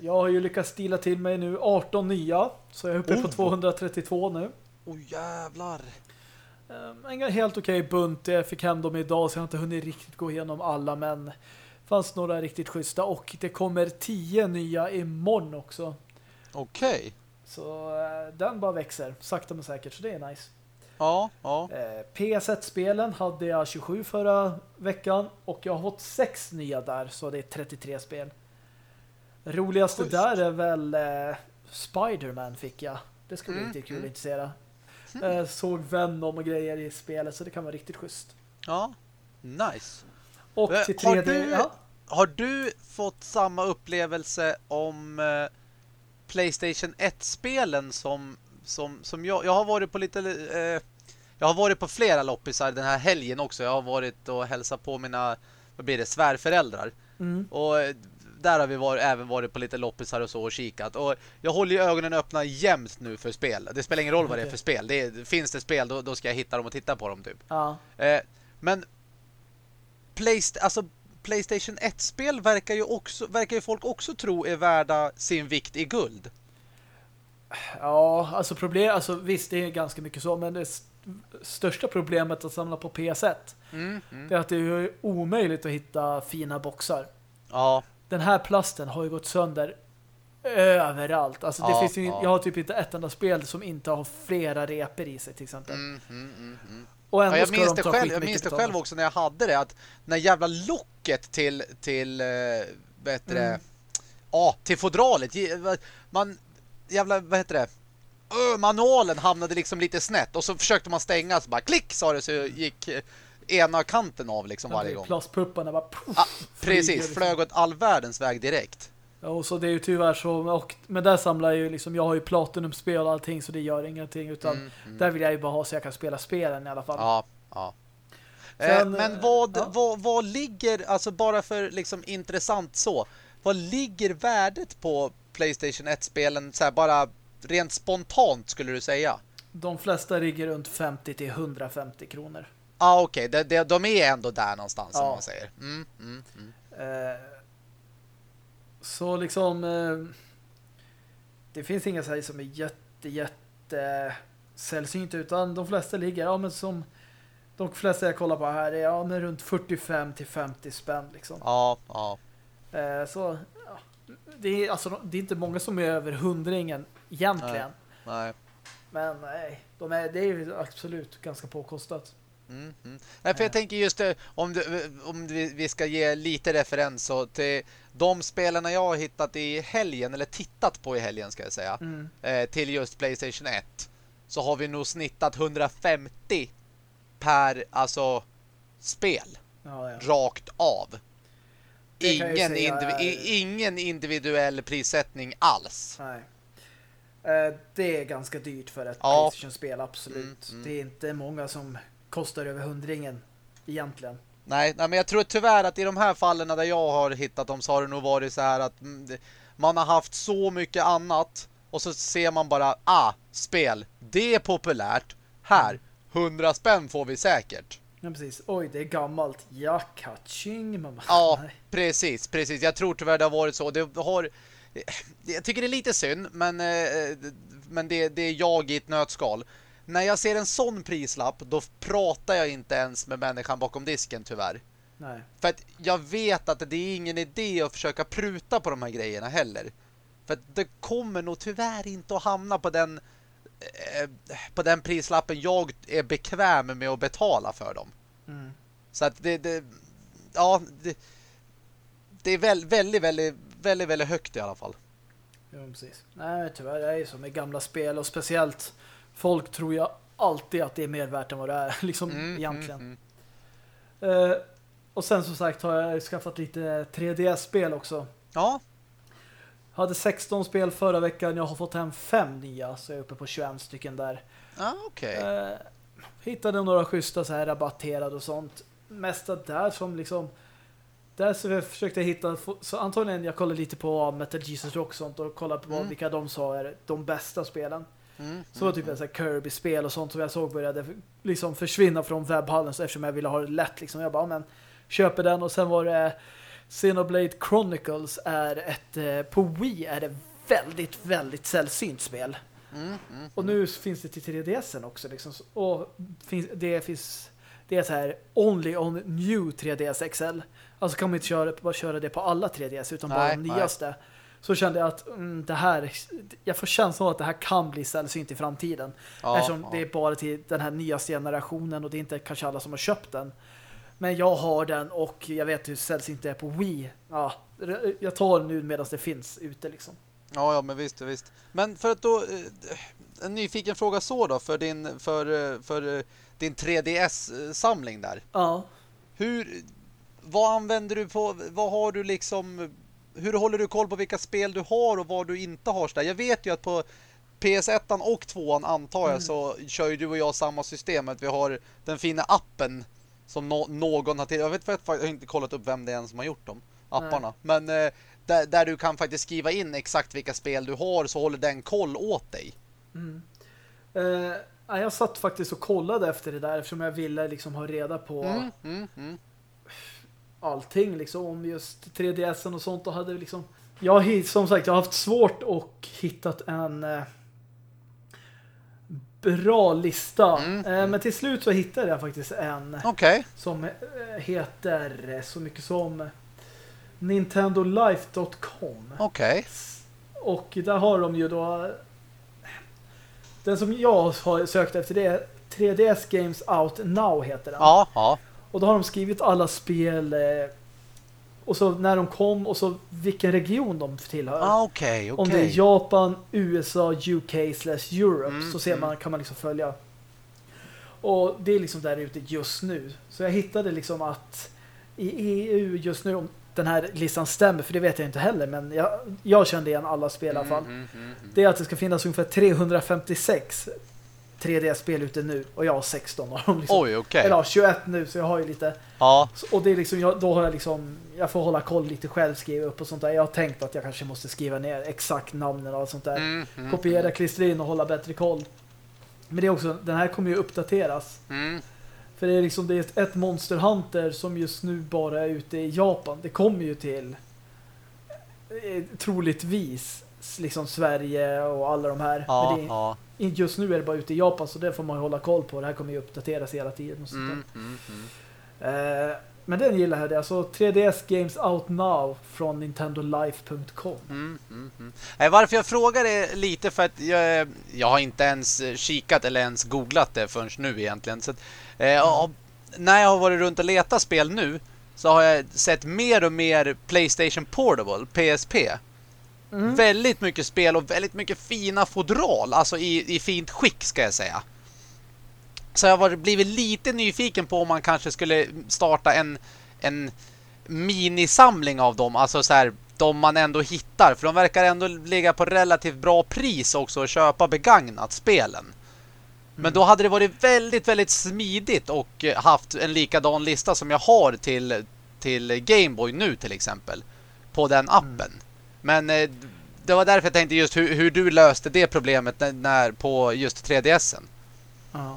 Jag har ju lyckats stila till mig nu 18 nya, så jag är uppe oh. på 232 nu. Åh oh, jävlar! En helt okej okay bunt. Jag fick hem dem idag så jag har inte hunnit riktigt gå igenom alla men fanns några riktigt schyssta och det kommer 10 nya imorgon också. Okej. Okay. Så eh, den bara växer, sakta men säkert, så det är nice. Ja, ja. Eh, PS1-spelen hade jag 27 förra veckan och jag har fått 6 nya där, så det är 33 spel. Roligaste Just. där är väl eh, Spiderman fick jag. Det skulle mm, riktigt kul mm. intressera. Mm. Eh, såg Venom och grejer i spelet, så det kan vara riktigt schysst. Ja, nice. Och till tredje... Har du, ja. har du fått samma upplevelse om... Eh, Playstation 1-spelen som, som, som jag, jag har varit på lite eh, jag har varit på flera loppisar den här helgen också. Jag har varit och hälsat på mina vad blir det, svärföräldrar. Mm. Och där har vi varit, även varit på lite loppisar och så och kikat. Och jag håller ju ögonen öppna jämt nu för spel. Det spelar ingen roll vad det är för spel. Det är, finns det spel, då, då ska jag hitta dem och titta på dem typ. Ja. Eh, men Playst alltså Playstation 1-spel verkar ju också verkar ju folk också tro är värda sin vikt i guld. Ja, alltså problem alltså visst det är ganska mycket så, men det största problemet att samla på PS1 mm, mm. är att det är omöjligt att hitta fina boxar. Ja. Den här plasten har ju gått sönder överallt. Alltså det ja, finns ju, ja. jag har typ inte ett enda spel som inte har flera reper i sig till exempel. Mm, mm, mm, mm. Och ändå ja, jag minns det själv, jag minns det själv också när jag hade det att när jävla locket till till äh, vad heter det? Mm. Ja, till fodralet. Man jävla vad heter det? Ö, manualen hamnade liksom lite snett och så försökte man stänga så bara klick sa det så gick ena kanten av liksom varje gång. Plastpupparna bara puff, ah, Precis, flög åt all världens väg direkt. Och så det är ju tyvärr så och, men där samlar jag ju liksom, jag har ju Platinum-spel och allting så det gör ingenting utan mm, mm. där vill jag ju bara ha så jag kan spela spelen i alla fall. Ja, ja. Sen, eh, men vad, ja. vad, vad ligger, alltså bara för liksom intressant så, vad ligger värdet på Playstation 1-spelen så här, bara rent spontant skulle du säga? De flesta ligger runt 50 till 150 kronor. Ja, ah, okej. Okay. De, de, de, är ändå där någonstans ja. som man säger. Mm, mm, mm. Eh, så liksom eh, det finns inga säger som är jätte, jätte sällsynt utan de flesta ligger, ja men som de flesta jag kollar på här är ja, men runt 45 till 50 spänn liksom. Ja, ja. Eh, så ja, det, är, alltså, det är inte många som är över hundringen egentligen. Nej. nej. Men nej, de är, det är absolut ganska påkostat. Mm, mm. Nej, för jag tänker just det, om, du, om vi ska ge lite referens så till de spelarna jag har hittat i helgen, eller tittat på i helgen ska jag säga, mm. eh, till just Playstation 1 så har vi nog snittat 150 per alltså spel. Ja, ja. Rakt av. Ingen, indiv är... ingen individuell prissättning alls. Nej. Eh, det är ganska dyrt för ett ja. Playstation-spel, absolut. Mm, mm. Det är inte många som kostar över hundringen egentligen. Nej, nej, men jag tror tyvärr att i de här fallen där jag har hittat dem så har det nog varit så här att man har haft så mycket annat och så ser man bara, ah, spel, det är populärt. Här, hundra spänn får vi säkert. Ja, precis. Oj, det är gammalt. Ja, catching, mamma. Ja, precis, precis. Jag tror tyvärr det har varit så. Det har... Jag tycker det är lite synd, men, eh, men det, det är jag i ett nötskal. När jag ser en sån prislapp, då pratar jag inte ens med människan bakom disken, tyvärr. Nej. För att jag vet att det är ingen idé att försöka pruta på de här grejerna heller. För att det kommer nog tyvärr inte att hamna på den eh, på den prislappen jag är bekväm med att betala för dem. Mm. Så att det, det ja, det, det är väl, väldigt, väldigt, väldigt, väldigt högt i alla fall. Ja, precis. Nej, tyvärr det är ju som med gamla spel och speciellt folk tror jag alltid att det är mer värt än vad det är, liksom mm, egentligen. Mm, mm. Uh, och sen som sagt har jag skaffat lite 3DS-spel också. Ja. Jag hade 16 spel förra veckan, jag har fått hem fem nya, så jag är uppe på 21 stycken där. Ja, okej. Okay. Uh, eh, hittade några schyssta så här rabatterade och sånt. Mesta där som liksom där så jag försökte jag hitta så antagligen jag kollade lite på Metal Jesus Rock och sånt och kollade på mm. vilka de sa är de bästa spelen. Mm, så var typ mm, Kirby-spel och sånt som jag såg började liksom försvinna från webbhallen så eftersom jag ville ha det lätt liksom. Jag bara, men köper den och sen var det Xenoblade Chronicles är ett eh, på Wii är det väldigt, väldigt sällsynt spel. Mm, mm, och nu finns det till 3DSen också liksom. Och det finns det är så här only on new 3DS XL. Alltså kan man inte köra, bara köra det på alla 3DS utan nej, bara de nyaste. Nej. Så kände jag att mm, det här jag får känslan av att det här kan bli sällsynt i framtiden. Ja, eftersom ja. det är bara till den här nyaste generationen och det är inte kanske alla som har köpt den. Men jag har den och jag vet hur sällsynt det är på Wii. Ja, jag tar den nu medan det finns ute liksom. Ja, ja, men visst, visst. Men för att då eh, en nyfiken fråga så då för din för, eh, för eh, din 3DS-samling där. Ja. Hur vad använder du på vad har du liksom hur håller du koll på vilka spel du har och vad du inte har så där? Jag vet ju att på PS1 och 2 antar jag mm. så kör ju du och jag samma system att vi har den fina appen som no någon har till. Jag vet jag har inte kollat upp vem det är som har gjort dem apparna. Nej. Men eh, där, där, du kan faktiskt skriva in exakt vilka spel du har så håller den koll åt dig. Mm. Eh, jag satt faktiskt och kollade efter det där eftersom jag ville liksom ha reda på mm, mm, mm. Allting liksom om just 3DSen och sånt och hade liksom jag som sagt jag har haft svårt och hittat en eh, bra lista. Mm, eh, men till slut så hittade jag faktiskt en okay. som eh, heter så mycket som nintendolife.com. Okej. Okay. Och där har de ju då den som jag har sökt efter det är 3DS Games Out Now heter den. Ja, ja. Och då har de skrivit alla spel eh, och så när de kom och så vilken region de tillhör. Ah, okay, okay. Om det är Japan, USA, UK slash Europe mm, så ser mm. man, kan man liksom följa. Och det är liksom där ute just nu. Så jag hittade liksom att i EU just nu, om den här listan stämmer, för det vet jag inte heller, men jag, jag kände igen alla spel i alla fall. Mm, mm, mm, mm. det är att det ska finnas ungefär 356 3D-spel ute nu och jag har 16 av dem. Liksom. Oj, okej. Okay. Eller 21 nu, så jag har ju lite... Ja. Och det är liksom, jag, då har jag liksom... Jag får hålla koll lite själv, skriva upp och sånt där. Jag har tänkt att jag kanske måste skriva ner exakt namnen och sånt där. Mm, mm, Kopiera, mm. klistra in och hålla bättre koll. Men det är också, den här kommer ju uppdateras. Mm. För det är liksom det är ett Monster Hunter som just nu bara är ute i Japan. Det kommer ju till eh, troligtvis liksom Sverige och alla de här. Ja, Men det, ja. Just nu är det bara ute i Japan så det får man hålla koll på. Det här kommer ju uppdateras hela tiden. Och sånt mm, mm, mm. Eh, men den gillar jag. Det. Alltså 3DS Games Out Now från nintendolife.com. Mm, mm, mm. Varför jag frågar är lite för att jag, jag har inte ens kikat eller ens googlat det förrän nu egentligen. Så att, eh, när jag har varit runt och letat spel nu så har jag sett mer och mer Playstation Portable, PSP. Mm. Väldigt mycket spel och väldigt mycket fina fodral. Alltså i, i fint skick ska jag säga. Så jag har blivit lite nyfiken på om man kanske skulle starta en, en minisamling av dem. Alltså så här, de man ändå hittar. För de verkar ändå ligga på relativt bra pris också att köpa begagnat spelen. Men då hade det varit väldigt, väldigt smidigt och haft en likadan lista som jag har till, till Gameboy nu till exempel. På den appen. Mm. Men eh, det var därför jag tänkte just hur, hur du löste det problemet när, när på just 3DSen. Ja.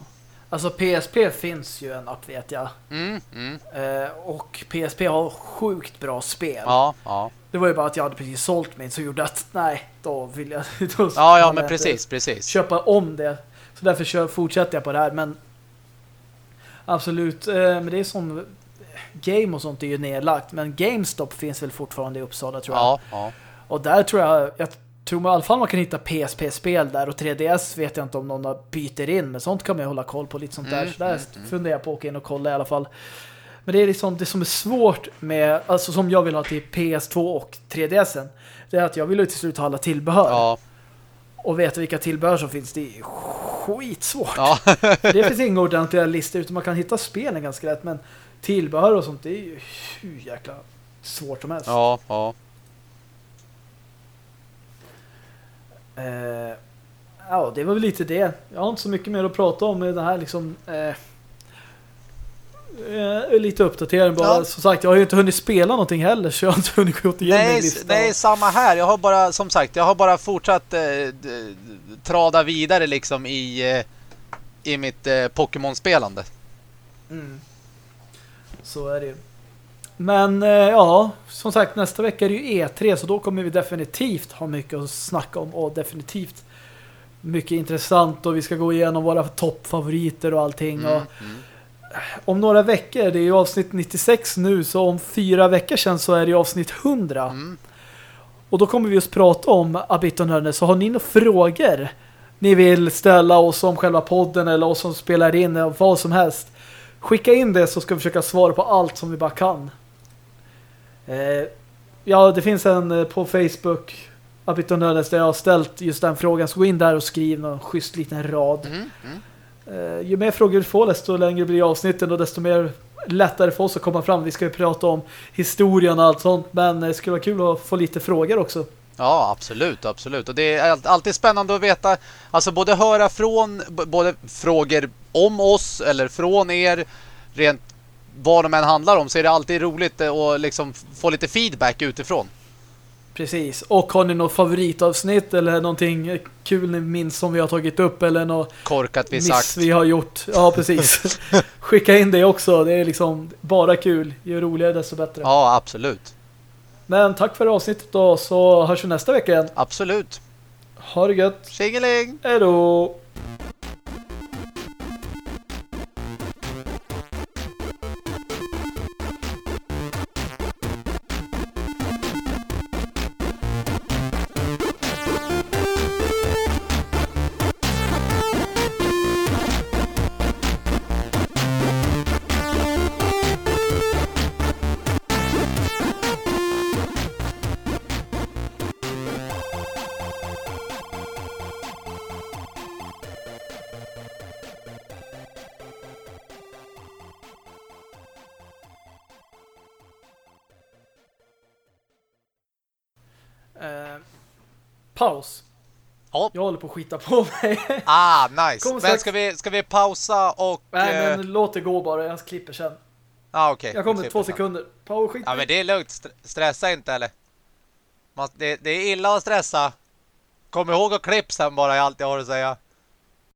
Alltså PSP finns ju en app vet jag. Mm, mm. Eh, och PSP har sjukt bra spel. Ja, ja. Det var ju bara att jag hade precis sålt min så gjorde att nej, då vill jag då Ja, ja, men precis, precis. Köpa om det. Så därför kör, fortsätter jag på det här. Men absolut, eh, men det är som Game och sånt är ju nedlagt. Men GameStop finns väl fortfarande i Uppsala tror jag. Ja, ja. Och där tror jag, jag tror man i alla fall man kan hitta PSP-spel där och 3DS vet jag inte om någon byter in men sånt kan man ju hålla koll på lite sånt där. Mm, så där mm, mm. funderar jag på att åka in och kolla i alla fall. Men det är liksom det som är svårt med, alltså som jag vill ha till PS2 och 3DSen det är att jag vill ju till slut ha alla tillbehör. Ja. Och veta vilka tillbehör som finns, det är skitsvårt. Ja. det finns inga ordentliga listor utan man kan hitta spelen ganska rätt men tillbehör och sånt det är ju hur jäkla svårt som helst. ja, ja. Eh, ja, det var väl lite det. Jag har inte så mycket mer att prata om med det här liksom eh, eh, lite uppdatering bara. Ja. Som sagt, jag har ju inte hunnit spela någonting heller så jag har inte hunnit gå igenom min Nej, lista. nej, samma här. Jag har bara, som sagt, jag har bara fortsatt eh, trada vidare liksom i, eh, i mitt eh, Pokémon-spelande. Mm. Så är det ju. Men eh, ja, som sagt nästa vecka är det ju E3 så då kommer vi definitivt ha mycket att snacka om och definitivt mycket intressant och vi ska gå igenom våra toppfavoriter och allting och Mm, mm. om några veckor, det är ju avsnitt 96 nu så om fyra veckor sedan så är det ju avsnitt 100 Mm. och då kommer vi just prata om Abit och Nörden så har ni några frågor ni vill ställa oss om själva podden eller oss som spelar in eller vad som helst skicka in det så ska vi försöka svara på allt som vi bara kan eh, ja det finns en eh, på Facebook Abit och Nörden där jag har ställt just den frågan så gå in där och skriv någon schysst liten rad Mm, mm. Eh, ju mer frågor vi får desto längre blir avsnitten och desto mer lättare för oss att komma fram. Vi ska ju prata om historien och allt sånt men det skulle vara kul att få lite frågor också. Ja, absolut, absolut. Och det är all- alltid spännande att veta, alltså både höra från, både frågor om oss eller från er, rent vad de än handlar om, så är det alltid roligt eh, att liksom få lite feedback utifrån. Precis. Och har ni något favoritavsnitt eller någonting kul ni minns som vi har tagit upp eller något Korkat vi sagt. vi har gjort. Ja, precis. Skicka in det också. Det är liksom bara kul. Ju roligare desto bättre. Ja, absolut. Men tack för avsnittet då så hörs vi nästa vecka igen. Absolut. Ha det gött. Tjingeling! Hej då! Paus. Ja. Jag håller på att skita på mig. Ah, nice. Kom Men ska vi, ska vi pausa och... Nej, eh, men låt det gå bara. Jag klipper sen. ah, okej. Jag kommer två sekunder. Paus, skit. Ja, men det är lugnt. St- stressa inte, eller? Man, det, det är illa att stressa. Kom ihåg att klippa sen bara, jag har att säga.